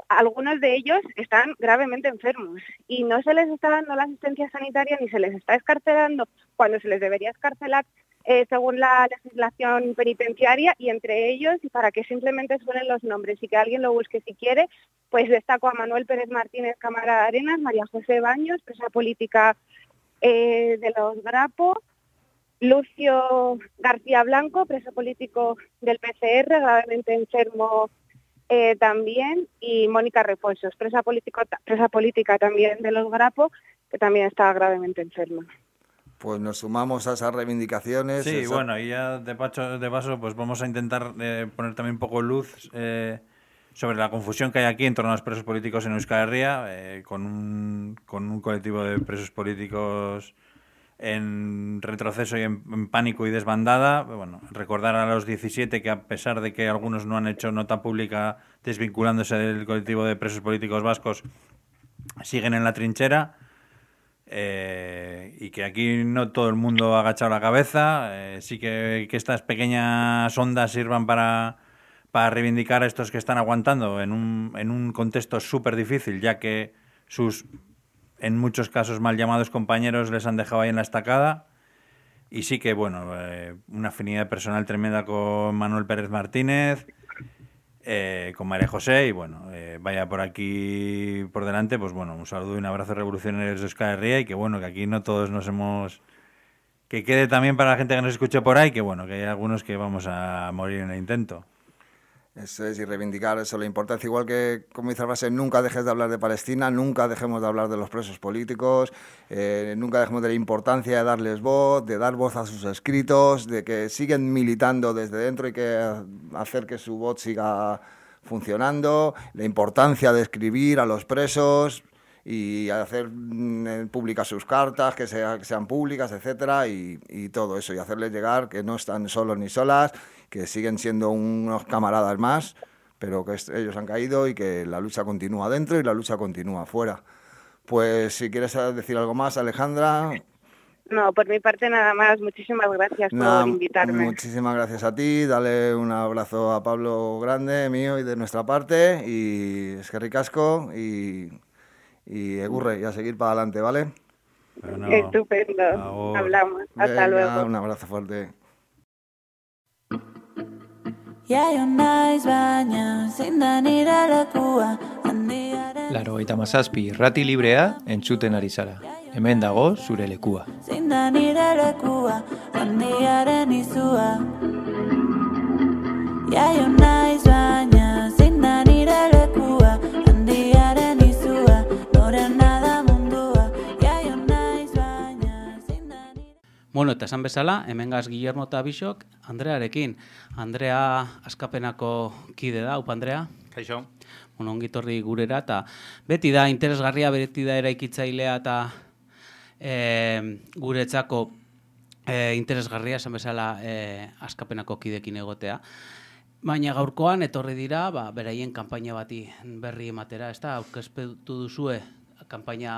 algunos de ellos están gravemente enfermos y no se les está dando la asistencia sanitaria ni se les está escarcelando cuando se les debería escarcelar eh, según la legislación penitenciaria y entre ellos, y para que simplemente suenen los nombres y que alguien lo busque si quiere, pues destaco a Manuel Pérez Martínez Cámara de Arenas, María José Baños, presa política eh, de los Grapo, Lucio García Blanco, preso político del PCR, gravemente enfermo eh, también, y Mónica Refonsos, presa, político, presa política también de los Grapo, que también está gravemente enferma. Pues nos sumamos a esas reivindicaciones. Sí, esa- bueno, y ya de paso, de paso pues vamos a intentar eh, poner también un poco luz eh, sobre la confusión que hay aquí en torno a los presos políticos en Euskal Herria, eh, con, un, con un colectivo de presos políticos en retroceso y en, pánico y desbandada. Bueno, recordar a los 17 que a pesar de que algunos no han hecho nota pública desvinculándose del colectivo de presos políticos vascos, siguen en la trinchera. eh, y que aquí no todo el mundo ha agachado la cabeza. eh, sí que, que estas pequeñas ondas sirvan para, para reivindicar a estos que están aguantando en un, en un contexto súper difícil, ya que sus, en muchos casos, mal llamados compañeros les han dejado ahí en la estacada. Y sí que, bueno, eh, una afinidad personal tremenda con Manuel Pérez Martínez, eh, con María José, y bueno, eh, vaya por aquí por delante, pues bueno, un saludo y un abrazo revolucionarios de Euskal Herria y que bueno, que aquí no todos nos hemos... Que quede también para la gente que nos escuche por ahí, que bueno, que hay algunos que vamos a morir en el intento. Eso es, y reivindicar eso, la importancia, igual que, como dice la nunca dejes de hablar de Palestina, nunca dejemos de hablar de los presos políticos, eh, nunca dejemos de la importancia de darles voz, de dar voz a sus escritos, de que siguen militando desde dentro y que hacer que su voz siga funcionando, la importancia de escribir a los presos y hacer mm, eh, públicas sus cartas, que, sea- que sean públicas, etcétera, y, y todo eso, y hacerles llegar que no están solos ni solas, que siguen siendo unos camaradas más, pero que ellos han caído y que la lucha continúa dentro y la lucha continúa afuera. Pues si quieres decir algo más, Alejandra, No, por mi parte nada más. Muchísimas gracias nada, por invitarme. muchísimas gracias a ti, dale un abrazo a Pablo grande, mío y de nuestra parte, y es que ricasco, y, y egurre, y a seguir para adelante, ¿vale? Estupendo. Agur. Hablamos. Hasta Venga, luego. Un abrazo fuerte. Jaio naiz baina zein da nire lekua handiaren Laro eta mazazpi irrati librea entzuten ari zara. Hemen dago zure lekua. zein da nire lekua handiaren izua Jaio naiz baina zein da nire lekua handiaren izua norena Bueno, eta esan bezala, hemengaz Guillermo eta Bixok, Andrearekin. Andrea askapenako kide da, upa Andrea? Kaixo. Bueno, ongi torri gurera, eta beti da interesgarria, beti da eraikitzailea eta e, guretzako e, interesgarria, esan bezala, e, askapenako kidekin egotea. Baina gaurkoan etorri dira, ba, beraien kanpaina bati berri ematera, ez da, aurkezpetu duzue kanpaina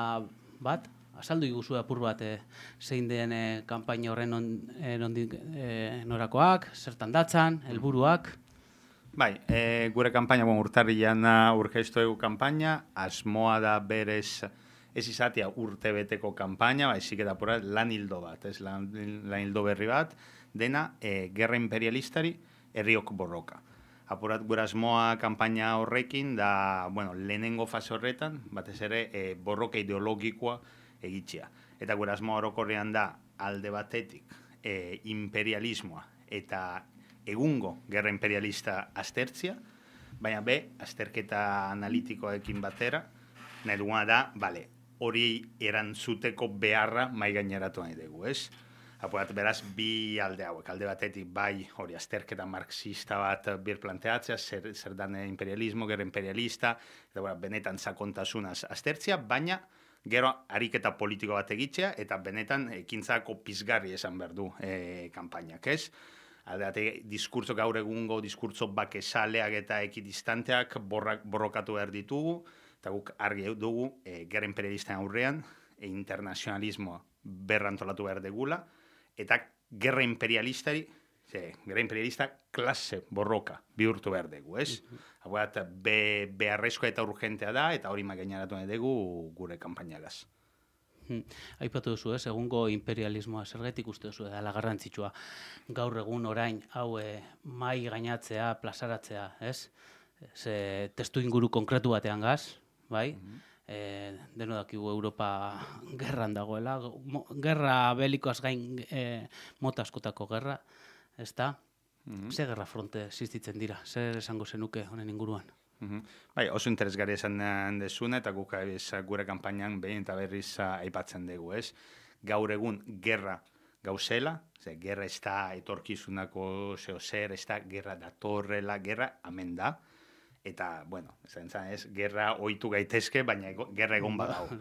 bat, azaldu iguzue apur bat e, zein den e, kanpaina horren on, e, nondik, e, norakoak, zertan datzan, helburuak. Bai, e, gure kanpaina, bon, urtarrian urkeistu egu kanpaina, asmoa da berez ez izatea urte kanpaina, baizik eta pura lan hildo bat, ez lan, lan hildo berri bat, dena e, gerra imperialistari herriok borroka. Apurat gure asmoa kanpaina horrekin da, bueno, lehenengo fase horretan, batez ere e, borroka ideologikoa egitzea. Eta gure asmoa orokorrean da alde batetik e, imperialismoa eta egungo gerra imperialista aztertzia, baina be, azterketa analitikoekin batera, nahi duguna da, bale, hori erantzuteko beharra mai gaineratu nahi dugu, ez? Apurat, beraz, bi alde hauek, alde batetik bai hori azterketa marxista bat bir planteatzea, zer, zer dan imperialismo, gerra imperialista, eta bueno, benetan sakontasunaz aztertzea, baina gero ariketa politiko bat egitzea, eta benetan ekintzako pizgarri esan behar du e, kanpainak, ez? Aldeate, diskurtso gaur egungo, diskurtso bakesaleak eta ekidistanteak borrak, borrokatu behar ditugu, eta guk argi dugu, e, gerra imperialisten aurrean, e, internazionalismoa berrantolatu behar degula, eta gerra imperialistari, ze, gerra imperialista klase borroka bihurtu behar dugu, ez? Hau bat, be, beharrezkoa eta urgentea da, eta hori magaineratu nahi dugu gure kanpainagaz. Hmm. Aipatu duzu, ez, egungo imperialismoa zergatik uste duzu dela garrantzitsua. Gaur egun orain hau e, mai gainatzea, plazaratzea, ez? Ze testu inguru konkretu batean gaz, bai? E, deno dakigu Europa gerran dagoela, mo- gerra belikoaz gain e, mota askotako gerra, ez da? Mhm. Ze gerra fronte existitzen dira, zer esango zenuke honen inguruan? Mhm. Bai, oso interesgarri esan eh, dezuna, eta guk ez, gure kanpainan behin eta berriz eh, aipatzen dugu, ez? Gaur egun gerra gauzela, ze, gerra ez da etorkizunako zeo zer, ez da gerra datorrela, gerra amen da, Eta, bueno, esan ez, gerra ohitu gaitezke, baina ego, gerra egon badago.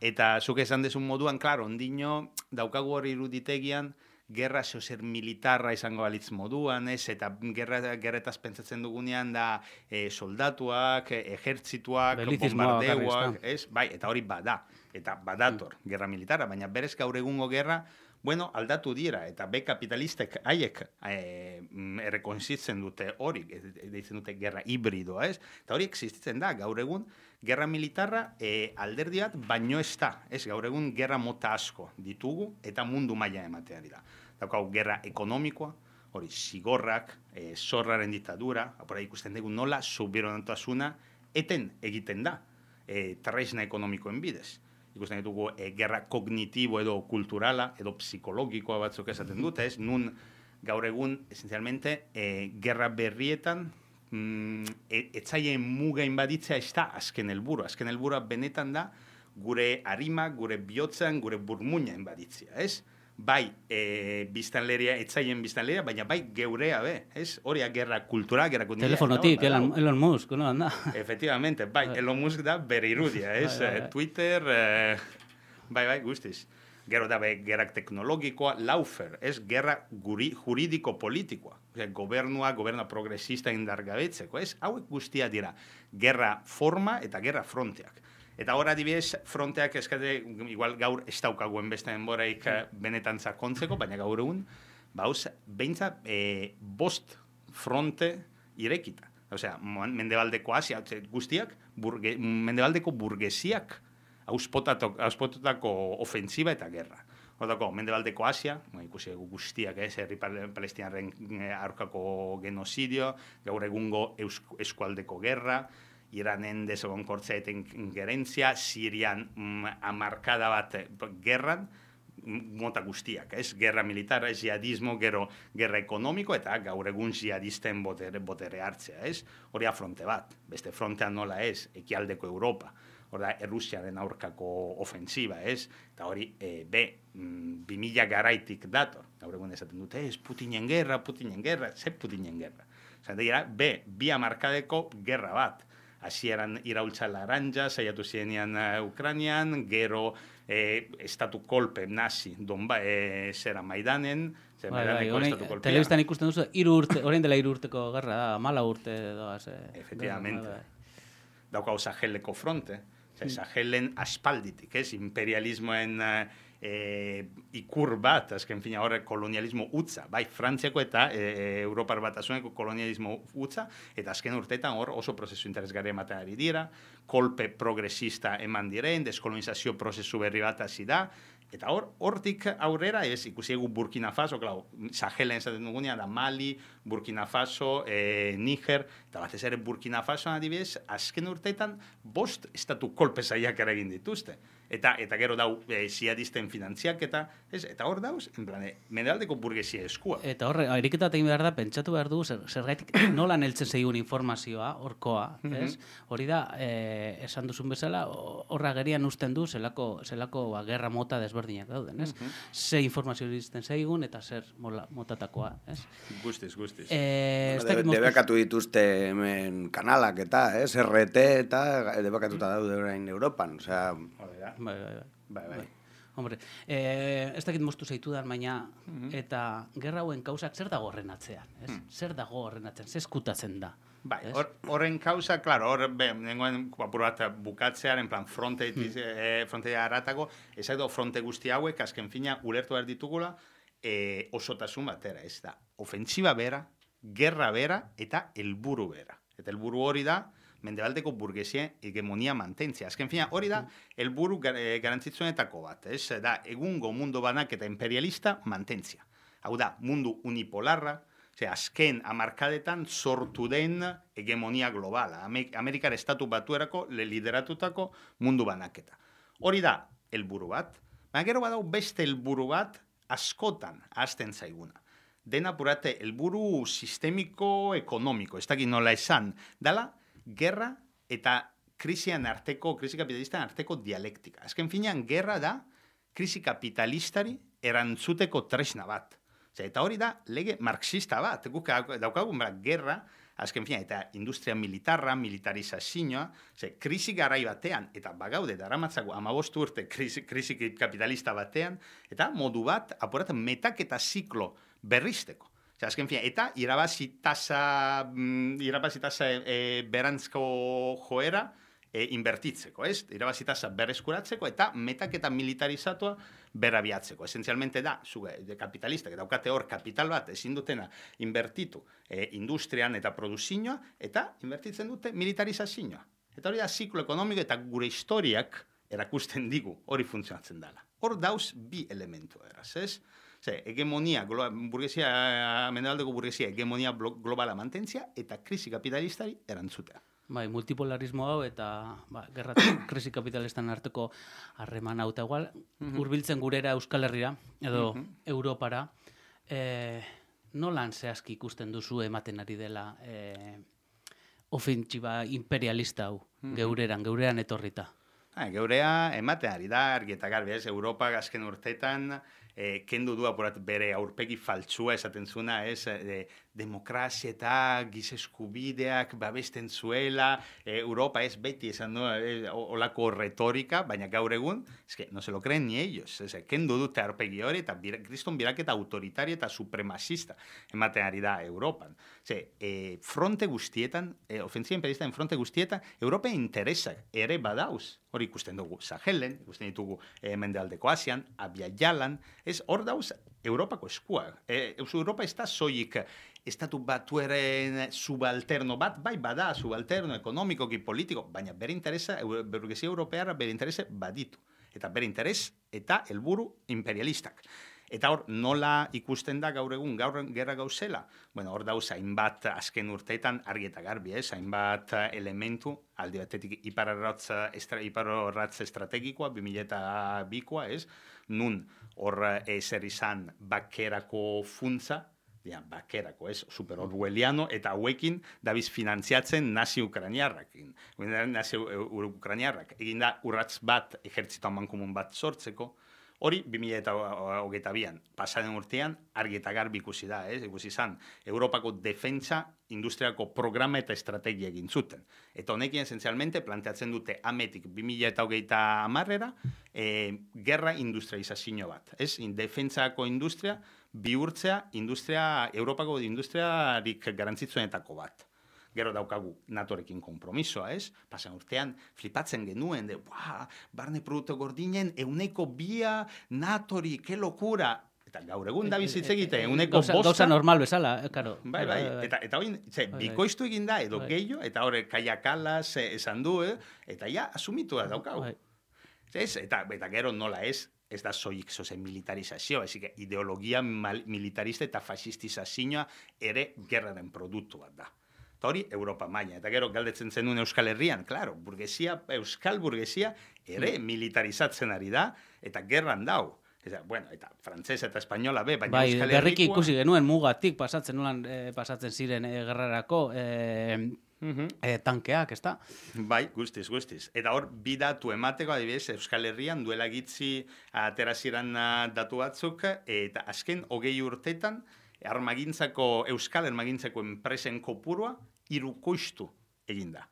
Eta zuk esan dezun moduan, klaro, ondino daukagu hori iruditegian, gerra zer militarra izango balitz moduan, ez, eta gerra, gerretaz pentsatzen dugunean da e, soldatuak, e, ejertzituak, bombardeuak, ez, bai, eta hori bada, eta badator, gerra militarra, baina berez gaur egungo gerra, bueno, aldatu dira, eta be kapitalistek haiek e, errekonzitzen dute hori, deitzen dute gerra hibridoa, ez? Eta hori existitzen da, gaur egun, gerra militarra e, alderdi bat baino ez da, ez? Gaur egun gerra mota asko ditugu, eta mundu maila ematea dira. Daukau, gerra ekonomikoa, hori zigorrak, e, zorraren ditadura, apora ikusten dugu nola, subierontasuna, eten egiten da, e, tresna ekonomikoen bidez. Ikusten ditugu e, gerra kognitibo edo kulturala, edo psikologikoa batzuk esaten dute, ez? Nun gaur egun, esencialmente, e, gerra berrietan, mm, e, etzaien mugain baditzea ez da azken helburu. Azken helburua benetan da gure harima, gure bihotzan, gure burmuinain baditzea, ez? Bai, e, biztanleria, etzaien biztanleria, baina bai geurea be, ez? Hori gerra kultura, gerra kognitiboa. Telefonotik, Elon, Elon Musk, no, anda. Efectivamente, bai, Elon Musk da bere irudia, ez? Bai, bai, bai. Twitter, eh, bai, bai, guztiz. Gero da, be, gerrak teknologikoa, laufer, ez? Gerra guri, juridiko-politikoa. Osea, gobernua, gobernua progresista indargabetzeko, ez? Hauek guztia dira, gerra forma eta gerra fronteak. Eta hor adibidez, fronteak eskate, igual gaur ez daukaguen beste denboraik eh, benetan sakontzeko, baina gaur egun, bauz, beintza, e, bost fronte irekita. Osea, mendebaldeko Asia, guztiak, burge, mendebaldeko burgesiak auspotutako ofensiba eta gerra. Hortako, mendebaldeko Asia, ikusi guztiak, ez, herri pal- palestinarren eh, aurkako genozidio, gaur egungo eusk- eskualdeko gerra, Iranen desegonkortzea eta ingerentzia, Sirian mm, amarkada bat eh, gerran, mm, mota guztiak, ez? Gerra militar, ez? Jihadismo, gero gerra ekonomiko, eta gaur egun jihadisten botere, botere hartzea, ez? Hori fronte bat. Beste frontea nola ez, ekialdeko Europa. Hor da, Errusiaren aurkako ofensiba, ez? Eta hori, e, be, mm, 2000 garaitik dator. Gaur egun esaten dute, ez, Putinen gerra, Putinen gerra, ze Putinen gerra. Osa, dira, be, bi amarkadeko gerra bat. Hasieran iraultza laranja, saiatu zienian uh, Ukranian, gero eh, estatu kolpe nazi, donba, eh, zera Maidanen, zera Bai, bai, orain, telebistan ikusten duzu, hiru urte, orain dela hiru urteko gerra da, mala urte doaz. Eh, Efectivamente. Bai, bai. Daukau Saheleko fronte, Osea, Sahelen aspalditik, ez, imperialismoen eh, eh, ikur bat, azken fina horre kolonialismo utza, bai, Frantziako eta eh, Europar batasuneko kolonialismo utza, eta azken urteetan hor oso prozesu interesgarri ematen ari dira, kolpe progresista eman diren, deskolonizazio prozesu berri bat hasi da, Eta hor, hortik aurrera, ez, ikusi egu Burkina Faso, klau, Sahelen esaten dugunean, da Mali, Burkina Faso, e, Niger, eta batez ere Burkina Faso adibidez, azken urteetan, bost estatu kolpe zaiak egin dituzte. Eta, eta gero dau, e, ziadisten finantziak, eta, ez, eta hor dauz, en plan, e, mendaldeko burgesia eskua. Eta horre, ariketa egin behar da, pentsatu behar du, zer, zergaitik nola neltzen zeigun informazioa, horkoa, ez? Hori da, eh, esan duzun bezala, o- horra gerian usten du, zelako, zelako ba, gerra mota desberdinak dauden, ez? Ze informazio iristen zeigun eta zer mola, motatakoa, ez? Guztiz, guztiz. Eh, ez Bueno, moztu- debekatu dituzte hemen kanalak eta, ez, RT eta debekatuta daude orain Europan, osea... Bai, bai, bai. Bai, bai. Hombre, eh, ez dakit moztu zaitudan, baina eta gerra hauen kausak zer dago horren atzean, ez? Zer dago horren atzean, eskutatzen da? Bai, horren kausa, klaro, hor, nengoen apur bat bukatzearen, plan, fronte, eh, fronte haratago, ez edo fronte guzti hauek, azken fina, ulertu behar ditugula, eh, osotasun batera, ez da, ofentsiba bera, gerra bera eta helburu bera. Eta helburu hori da, mendebaldeko burgesia hegemonia mantentzia. Azken fina, hori da, helburu gar, eh, garantzitzuenetako bat, ez? Da, egungo mundu banak eta imperialista mantentzia. Hau da, mundu unipolarra, Ze azken amarkadetan sortu den hegemonia globala. Ame- Amerikar estatu batuerako lideratutako mundu banaketa. Hori da helburu bat, baina gero badau beste helburu bat askotan hasten zaiguna. Dena purate helburu sistemiko ekonomiko, ez dakit nola esan, dala gerra eta krisian arteko, krisi kapitalistan arteko dialektika. Azken finean, gerra da krisi kapitalistari erantzuteko tresna bat. Osea, eta hori da lege marxista bat. Guk daukagun ba, gerra azken fina, eta industria militarra, militarizazioa, krisi garai batean, eta bagaude, daramatzako amabostu urte krisi, krisi kapitalista batean, eta modu bat, apurat, metak eta ziklo berrizteko. Osea, azken fina, eta irabazi tasa, mm, irabazi tasa e, berantzko joera, e, inbertitzeko, ez? Irabazi tasa berreskuratzeko eta metaketa militarizatua berabiatzeko. Esenzialmente da, zuge, de kapitalistak, daukate hor kapital bat ezin dutena inbertitu e, industrian eta produzioa, eta inbertitzen dute militarizazioa. Eta hori da ziklo ekonomiko eta gure historiak erakusten digu, hori funtzionatzen dela. Hor dauz bi elementu eraz, ez? Ze, hegemonia, glo- burgesia, mendebaldeko burgesia, hegemonia globala mantentzia eta krisi kapitalistari erantzutea. Bai, multipolarismo hau eta ba, gerra krisi kapitalistan arteko harreman hau eta igual, Mhm. hurbiltzen gurera Euskal Herrira edo Mhm. Europara, e, nolan zehazki ikusten duzu ematen ari dela e, ofentsiba imperialista hau, Mhm. geureran, geureran etorrita. Ha, geurea ematen ari da, argi eta garbi, ez, Europa azken urtetan, eh, kendu du apurat bere aurpegi faltsua esaten zuna, ez, eh, demokrazia eta giz eskubideak babesten zuela, eh, Europa ez beti esan du, eh, o- olako retorika, baina gaur egun, que no se lo creen ni ellos, ez, kendu dute aurpegi hori eta bira, kriston biraketa autoritaria eta supremacista ematen ari da Europan. Ze, eh, fronte guztietan, eh, ofensiba imperialista en fronte guztietan, Europa interesak ere badauz. Hori ikusten dugu Sahelen, ikusten ditugu eh, Mendealdeko Asian, Abiaialan, ez hor dauz Europako eskua. Eusko Europa ez da soilik estatu batueren subalterno bat, bai bada subalterno ekonomikoki politiko, baina bere interesa, burgesia europeara bere interese baditu. Eta bere interes eta helburu imperialistak. Eta hor, nola ikusten da gaur egun, gaur gerra gauzela? Bueno, hor dauz hainbat azken urteetan argi eta garbi, ez? Hainbat elementu, alde batetik ipararratz, estra, ipararratz estrategikoa, 2002koa, ez? Nun hor eh, zer izan bakerako funtza, ja, bakerako, ez, super orwelliano, eta hauekin dabiz finantziatzen nazi ukraniarrakin. Nazi u- ukraniarrak. Egin da urratz bat, ejertzito amankomun bat sortzeko, Hori, 2022an, pasaren urtean, argi eta garbi ikusi da, ez? ikusi izan, Europako defentsa industriako programa eta estrategia egin zuten. Eta honekin, esenzialmente, planteatzen dute ametik 2008 amarrera, e, gerra industrializazio bat. Ez? Defentsako industria, bihurtzea industria, Europako industriarik garantzitzuenetako bat gero daukagu natorekin kompromisoa, ez? Pasan urtean, flipatzen genuen, de, buah, barne produktu gordinen, euneko bia natori, ke lokura! Eta gaur egun da bizitz egite, euneko Gauza, bosta. gauza normal bezala, eh, karo. Bai, bai, eta, eta hori, ze, Bai, bai. bikoiztu egin da, edo Bai. gehiago, eta hori kaiakalas eh, esan du, eh? eta ja, asumitu da daukagu. Bai. Ez, eta, eta gero nola ez, ez da soik zozen militarizazioa, ezik ideologia mal- militarista eta fasistizazioa ere gerraren produktu bat da. Eta hori Europa maila. Eta gero galdetzen zenuen Euskal Herrian, claro, burgesia, Euskal burgesia ere Hmm. militarizatzen ari da, eta gerran dau. Eta, bueno, eta frantzesa eta espainola be, baina Bai, Euskal Herrikoa- ikusi genuen mugatik pasatzen nolan eh, pasatzen ziren eh, gerrarako eh, eh, tankeak, ezta? Bai, guztiz, guztiz. Eta hor, bi datu emateko, adibidez, Euskal Herrian duela gitzi ateraziran ah, datu batzuk, eta azken hogei urtetan, armagintzako, Euskal armagintzako enpresen kopurua, irukoiztu egin da.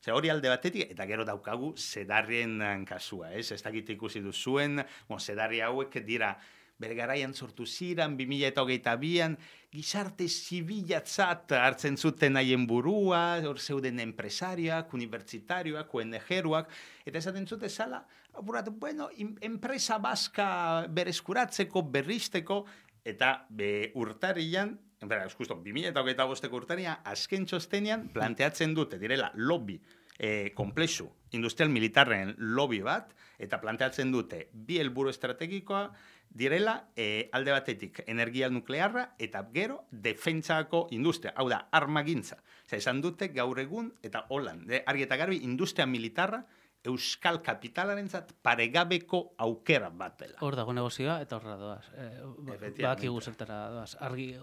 Ze hori alde batetik, eta gero daukagu sedarrien kasua, ez? Ez dakit ikusi duzuen, bon, sedarri hauek dira bere garaian sortu ziran, 2022an, gizarte zibilatzat hartzen zuten haien burua, hor zeuden enpresariak, unibertsitarioak, ONG-ruak, eta esaten zute zala, apurat, bueno, enpresa baska bereskuratzeko, berristeko, eta be urtarian, Bera, justo, 2008 bosteko urtarian, azken txostenean planteatzen dute, direla, lobby eh, komplexu, industrial militarren lobby bat, eta planteatzen dute, bi helburu estrategikoa, direla, eh, alde batetik, energia nuklearra, eta gero, defentsako industria, hau da, armagintza. Osea, esan dute gaur egun, eta holan, de, argi eta garbi, industria militarra, euskal kapitalarentzat paregabeko aukera bat dela. Hor dago negozioa eta horra doaz. Eh, ba- Efectivamente. Badakigu zertara doaz. Argi,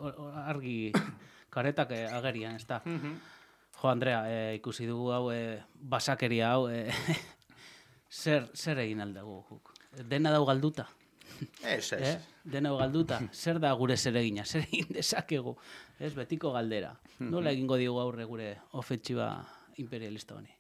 argi karetak eh, agerian, ez da. Jo, Andrea, eh, ikusi dugu hau, eh, basakeria hau, eh, zer, zer egin aldago guk? Dena dau galduta? Ez, ez. Eh? Denau galduta, zer da gure zeregina, zer egin dezakegu, ez betiko galdera. Nola egingo digu aurre gure ofentsiba imperialista honi?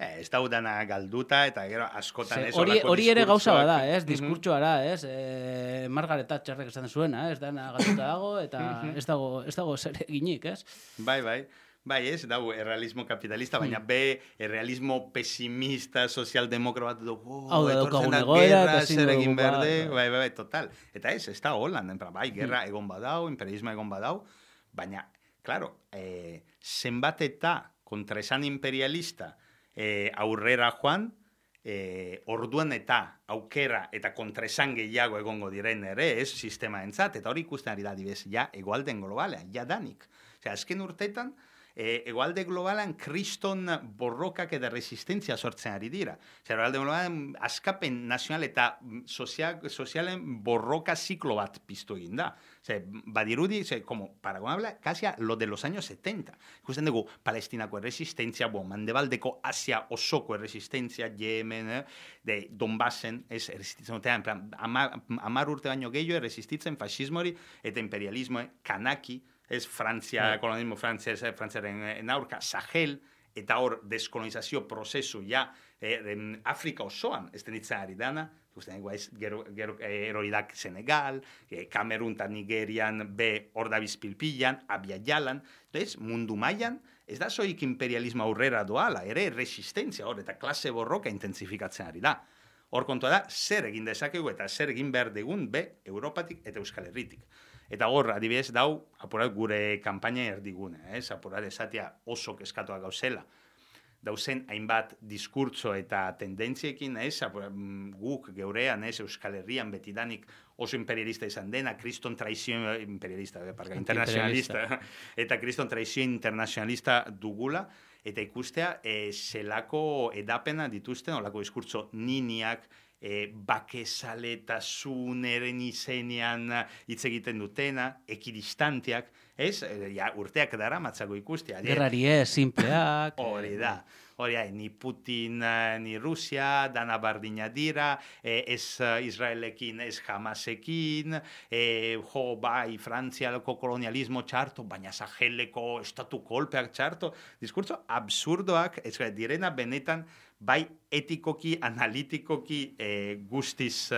Eh, ez daudana galduta eta gero askotan ez hori, hori ere gauza bada, ez? Mhm. Diskurtsoara, ez? E, Margaret Thatcherrek esan zuena, ez? Dana galduta dago eta Mhm. ez dago, ez dago zer eginik, ez? Bai, bai. Bai, ez, dau, errealismo kapitalista, baina Hmm. be, errealismo pesimista, sozialdemokra bat dugu, oh, Hau da, etortzen da egoera, gerra, eta zer egin berde, bai, bai, bai, bai, total. Eta ez, ez da holan, bai, gerra egon badau, imperialismo egon badau, baina, claro, eh, zenbat eta kontraesan imperialista eh, aurrera joan, eh, orduan eta aukera eta kontraesan gehiago egongo diren ere, ez, sistema entzat, eta hori ikusten ari da, dibez, ja, egoalden globalean, ja danik. Osea, azken urtetan, e, egoalde globalan kriston borrokak eta resistentzia sortzen ari dira. Zer, egoalde globalan askapen nazional eta mm, sozial, sozialen borroka ziklo bat piztu egin da. Zer, badirudi, zer, como Paragon habla, casi a lo de los años 70. Ikusten dugu, Palestinako erresistentzia, bo, Mandebaldeko Asia osoko erresistentzia, Yemen, eh, de Donbassen, ez, erresistitzen dutea, en plan, ama, amar urte baino gehiago erresistitzen fascismori eta imperialismo, eh, kanaki, ez Frantzia, Bai. kolonismo Frantzia, ez, Frantziaren eh, aurka, Sahel, eta hor deskolonizazio prozesu ja eh, en Afrika osoan ez denitzen ari dana, ikusten dugu, ez, gero, gero eh, eroridak Senegal, eh, Kamerun eta Nigerian be hor da bizpilpilan, abia jalan, ez, mundu mailan, ez da soik imperialismo aurrera doala, ere resistentzia hor, eta klase borroka intensifikatzen ari da. Hor kontua da, zer egin dezakegu eta zer egin behar degun be Europatik eta Euskal Herritik. Eta hor, adibidez, dau, apurat gure kanpaina erdigune, ez? Apurat esatia oso keskatoa gauzela. Dauzen hainbat diskurtso eta tendentziekin, ez? Mm, guk geurean, ez? Euskal Herrian betidanik oso imperialista izan dena, kriston traizio imperialista, eh, parga, internacionalista, eta kriston traizio internacionalista dugula, eta ikustea, e, zelako edapena dituzten, olako diskurtso niniak, e, bakezaletasuneren izenean hitz egiten dutena, ekidistantiak, ez? E, ja, urteak dara matzago ikustea. Gerrari ez, simpleak. Hori da. Hori da, ni Putin, eh, ni Rusia, dana bardina dira, eh, ez eh, Israelekin, ez Hamasekin, eh, jo, bai, Frantzialeko kolonialismo txarto, baina Saheleko estatu kolpeak txarto. Diskurtso absurdoak, ez direna benetan, bai etikoki, analitikoki eh, guztiz...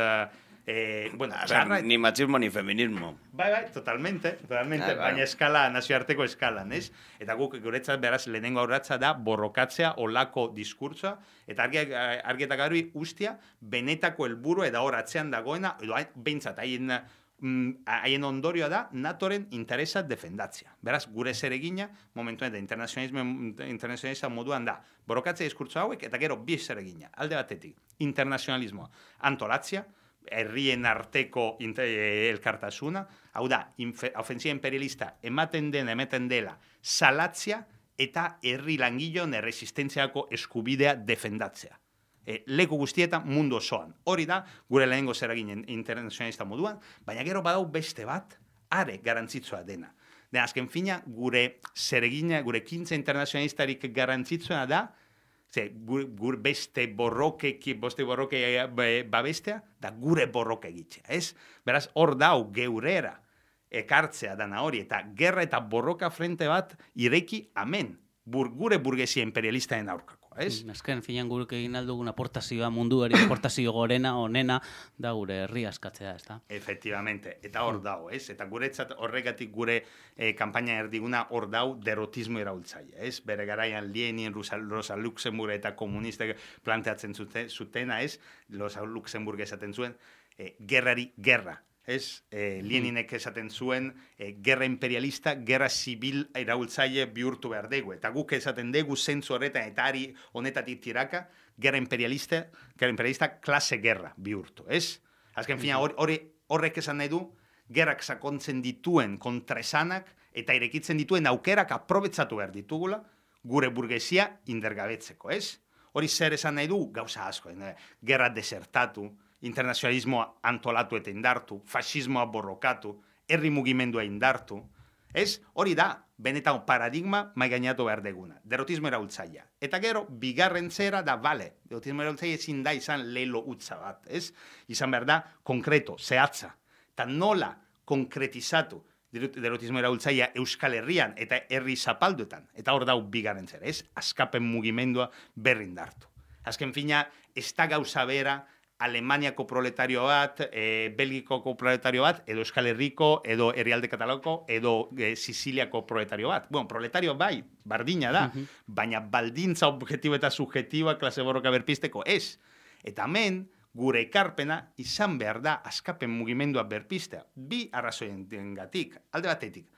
Eh, bueno, A txarra, ver, ni machismo ni feminismo. Bai, bai, totalmente, totalmente, bai. baina eskala, nazioarteko eskalan, ez? Eta guk guretzat beraz lehenengo aurratza da borrokatzea olako diskurtsoa, eta argi, argi eta garbi ustia, benetako helburu eta hor atzean dagoena, edo hain- haien haien ondorioa da natoren interesa defendatzea. Beraz, gure zeregina, momentu eta internazionalismo moduan da, borrokatzea diskurtso hauek, eta gero bi zeregina. Alde batetik, internazionalismoa antolatzea, herrien arteko eh, elkartasuna, hau da, ofentzia imperialista ematen dena, ematen dela, salatzea eta herri langileon erresistentziako eskubidea defendatzea. E, leku guztietan mundu osoan. Hori da, gure lehenengo zeraginen internazionalista moduan, baina gero badau beste bat, are garantzitsua dena. De azken fina, gure zeregina, gure kintza internazionalistarik garantzitsuena da, ze, gure, gure beste borrokeki, beste borroke eh, be- babestea, da gure borroka egitzea, ez? Beraz, hor dau geurera ekartzea dana hori, eta gerra eta borroka frente bat ireki amen, bur, gure burgesia imperialistaen aurkako, ez? Azken finan guruk egin aldugun aportazioa munduari, aportazio gorena, onena, da gure herri askatzea, ez da? Efectivamente, eta hor dau, ez? Eta guretzat horregatik gure eh, kanpaina erdiguna hor dau derrotismo iraultzaile, ez? Bere garaian Lenin, Rosa, Rosa Luxemburg eta komunistek planteatzen zute, zutena, ez? Rosa Luxemburg esaten zuen, eh, gerrari gerra, ez? Eh, Leninek esaten zuen, eh, gerra imperialista, gerra zibil iraultzaile bihurtu behar dugu. Eta guk esaten dugu zentzu horretan eta ari honetatik tiraka, gerra imperialista, gerra imperialista klase gerra bihurtu, ez? Azken fina, hori, hori, horrek esan nahi du, gerrak sakontzen dituen kontraesanak eta irekitzen dituen aukerak aprobetsatu behar ditugula gure burgesia indergabetzeko, ez? Hori zer esan nahi du, gauza asko, eh? gerra desertatu, internazionalismoa antolatu eta indartu, fasismoa borrokatu, herri mugimendua indartu, Ez, hori da, benetan paradigma maigainatu behar deguna. Derotismo eraultzaia. Eta gero, bigarren zera da, bale, derotismo eraultzaia ezin da izan lelo utza bat, ez? Izan behar da, konkreto, zehatza. Eta nola konkretizatu derot- derotismo eraultzaia Euskal Herrian eta herri zapalduetan. Eta hor dau bigarren zera, ez? Askapen mugimendua berrindartu. Azken fina, ez da gauza bera Alemaniako proletario bat, e, Belgikoko proletario bat, edo Euskal Herriko, edo Herrialde Katalako, edo e, Siciliako proletario bat. Bueno, proletario bai, bardina da, baina baldintza objektibo eta subjektiba klase borroka berpisteko ez. Eta hemen, gure ekarpena izan behar da askapen mugimendua berpistea. Bi arrazoien gatik, alde batetik,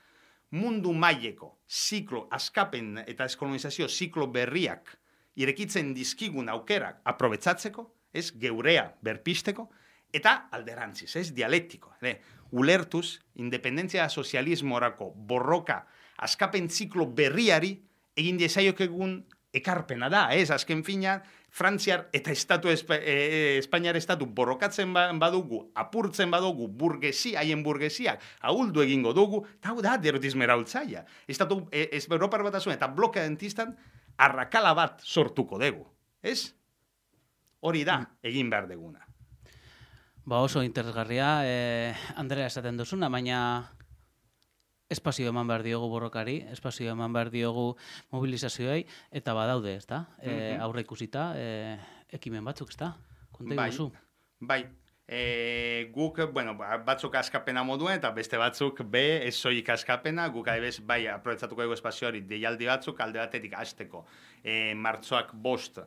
mundu maileko ziklo, askapen eta eskolonizazio ziklo berriak irekitzen dizkigun aukerak aprobetsatzeko, ez geurea berpisteko, eta alderantziz, ez dialektiko. Ere, ulertuz, independentzia sozialismorako borroka askapen ziklo berriari egin egun ekarpena da, ez? Azken fina, Frantziar eta estatu e, e, Espainiar estatu borrokatzen ba- badugu, apurtzen badugu, burgesi, haien burgesiak, ahuldu egingo dugu, eta hau da derotismo eraultzaia. Estatu, ez Europar batasun eta bloke dentistan, arrakala bat sortuko dugu, ez? Hori da, egin behar deguna. Ba oso interesgarria, eh, Andrea esaten duzuna, baina espazio eman behar diogu borrokari, espazio eman behar diogu mobilizazioei, eta badaude, ez da? Eh, Mhm. aurre ikusita, eh, ekimen batzuk, ez da? Konta Bai, iguzu. bai. E, guk, bueno, ba- batzuk askapena moduen, eta beste batzuk be, ez soik askapena, guk adibes, bai, aprobetzatuko ego espazio hori, deialdi batzuk, alde batetik hasteko. E, martzoak bost,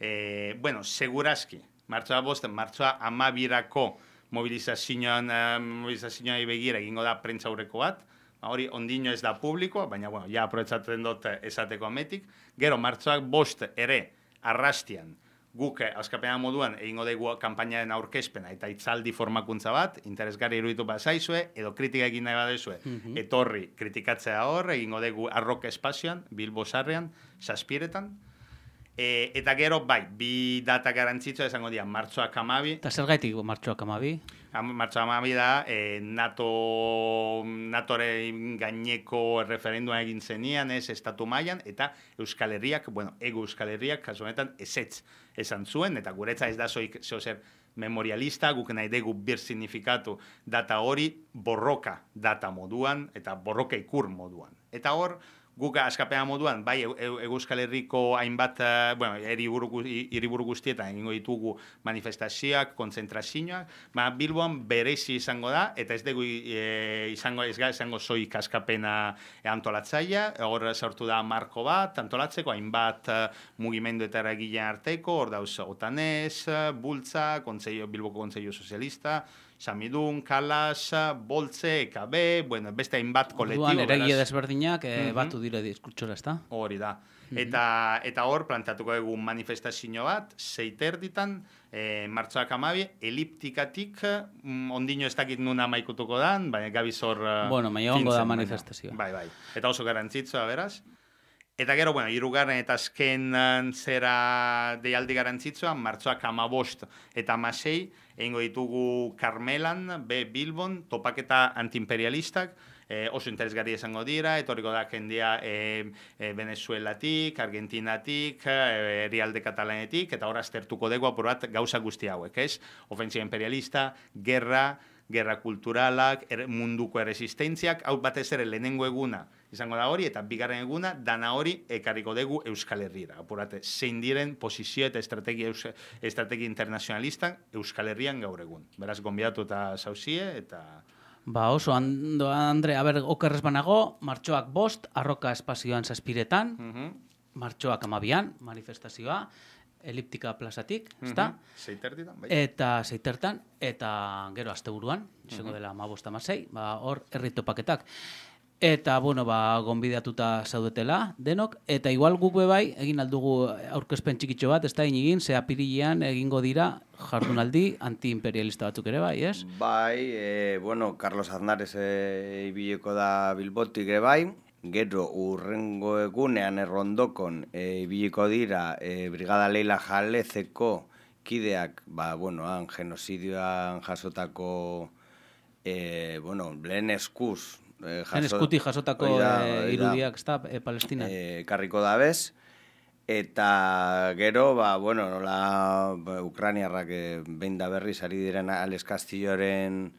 e, bueno, segurazki, martzoa bost, martzoa amabirako mobilizazioan, eh, mobilizazioa begira egingo da prentza aurreko bat, Ba, hori ondino ez da publiko, baina, bueno, ja aprobetsatzen dut esateko ametik. Gero, martzoak bost ere, arrastian, guk askapena moduan egingo dugu kanpainaren aurkezpena eta itzaldi formakuntza bat, interesgarri iruditu bazaizue, edo kritika egin nahi badezue, Mhm. etorri kritikatzea hor, egingo dugu arroka espazioan, Bilbo sarrean, saspiretan, e, eta gero, bai, bi data garantzitsua esango dira, martzoak amabi, Eta zer gaitik martxoak amabi? Am- Martxoa amabi da, e, NATO, NATOren gaineko referendua egin zenian, ez, estatu mailan eta Euskal Herriak, bueno, ego Euskal Herriak, kasu honetan, ezetz esan zuen, eta guretza ez da zoik, zeo zer, memorialista, guk nahi dugu bir signifikatu data hori borroka data moduan, eta borroka ikur moduan. Eta hor, guk askapena moduan, bai, Euskal Herriko hainbat, eh, bueno, hiriburu guztietan egingo ditugu manifestazioak, kontzentrazioak, ba, Bilboan berezi izango da, eta ez dugu e, izango, ez ga izango soik askapena antolatzaia, hor sortu da marko bat, antolatzeko, hainbat eh, mugimendu eta eragileen arteko, hor dauz Otanez, Bultza, Kontseio, Bilboko Kontseio Sozialista, Samidun, Kalas, Boltze, EKB, bueno, beste hainbat kolektibo. Orduan, eragile beraz. desberdinak eh, Mhm. batu dire diskurtsora, ez da? Hori da. Eta, eta hor, planteatuko dugu manifestazio bat, zeiterditan, e, martzoak amabi, eliptikatik, mm, ondino ez dakit nun amaikutuko dan, baina gabiz hor... eh, Bueno, egongo da manifestazioa. Bai, bai. Eta oso garantzitsua, beraz. Eta gero, bueno, irugarren eta azken eh, zera deialdi garantzitsua, martzoak amabost eta amasei, egingo ditugu Karmelan, be Bilbon, topaketa antiimperialistak, eh, oso interesgarri esango dira, etorriko da jendia eh, eh, Venezuelatik, Argentinatik, eh, herrialde katalanetik, eta hor aztertuko dugu apurat gauza guzti hauek, ez? Ofensiba imperialista, gerra, gerra kulturalak, er, munduko erresistentziak, hau batez ere lehenengo eguna izango da hori, eta bigarren eguna dana hori ekarriko dugu Euskal Herriera. Apurate, zein diren posizio eta estrategia, estrategia internazionalistan Euskal Herrian gaur egun. Beraz, gonbidatu eta sauzie, eta... Ba oso, ando, Andre, a ber, okerrez banago, martxoak bost, arroka espazioan zazpiretan, Mhm. martxoak amabian, manifestazioa, eliptika plazatik, ezta? Mhm. Zeiterditan, bai. Eta zeitertan, eta gero asteburuan, izango Mhm. dela amabost amasei, ba, hor herri topaketak. Eta, bueno, ba, gonbidatuta zaudetela, denok, eta igual guk bai, egin aldugu aurkezpen txikitxo bat, ez da inigin, ze apirilean egingo dira jardunaldi antiimperialista batzuk ere bai, ez? Bai, e, bueno, Carlos Aznares e, ibileko da Bilbotik ere bai, gero urrengo egunean errondokon e, ibiliko dira e, Brigada Leila Jalezeko kideak, ba, bueno, han genozidioan jasotako e, bueno, lehen eskuz eh, Zen eskutik jasotako hori da, eh, hori da. irudiak, ezta, eh, Palestina. eh, ekarriko dabez. Eta gero, ba, bueno, nola ba, Ukraniarrak eh, behin da berriz ari diren Alex Castilloren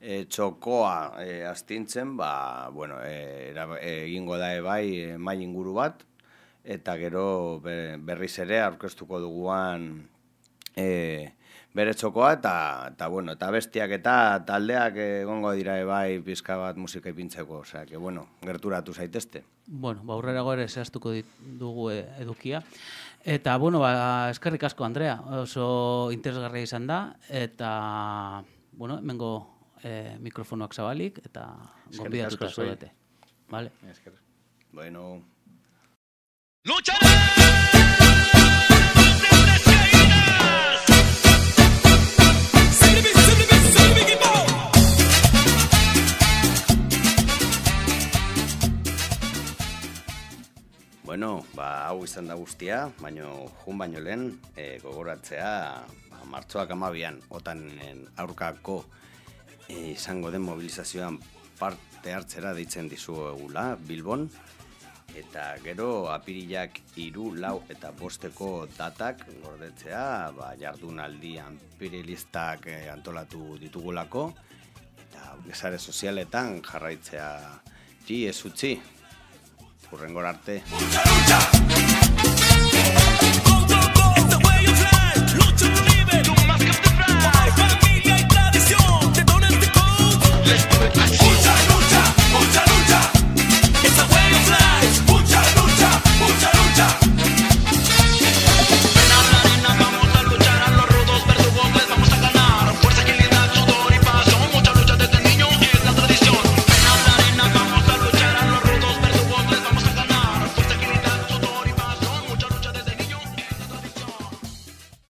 eh, txokoa eh, astintzen, ba, bueno, era- eh, egingo da bai eh, mai inguru bat, eta gero be- berriz ere aurkeztuko duguan eh, bere txokoa, eta, eta, bueno, eta bestiak eta taldeak egongo dira bai pizka bat musika ipintzeko, osea, que, bueno, gerturatu zaitezte. Bueno, ba, aurrerago ere zehaztuko dugu eh, edukia. Eta, bueno, ba, eskerrik asko, Andrea, oso interesgarria izan da, eta, bueno, hemengo eh, mikrofonoak zabalik, eta gonbidatuta zaudete. Vale? Bueno. Bueno, ba, hau izan da guztia, baino jun baino lehen e, gogoratzea ba, martxoak amabian otanen aurkako e, izango den mobilizazioan parte hartzera deitzen dizuegula Bilbon. Eta gero apirilak hiru lau eta bosteko datak gordetzea ba, jardunaldian pirilistak e, antolatu ditugulako. Eta sare sozialetan jarraitzea ji ez utzi. Urrengor arte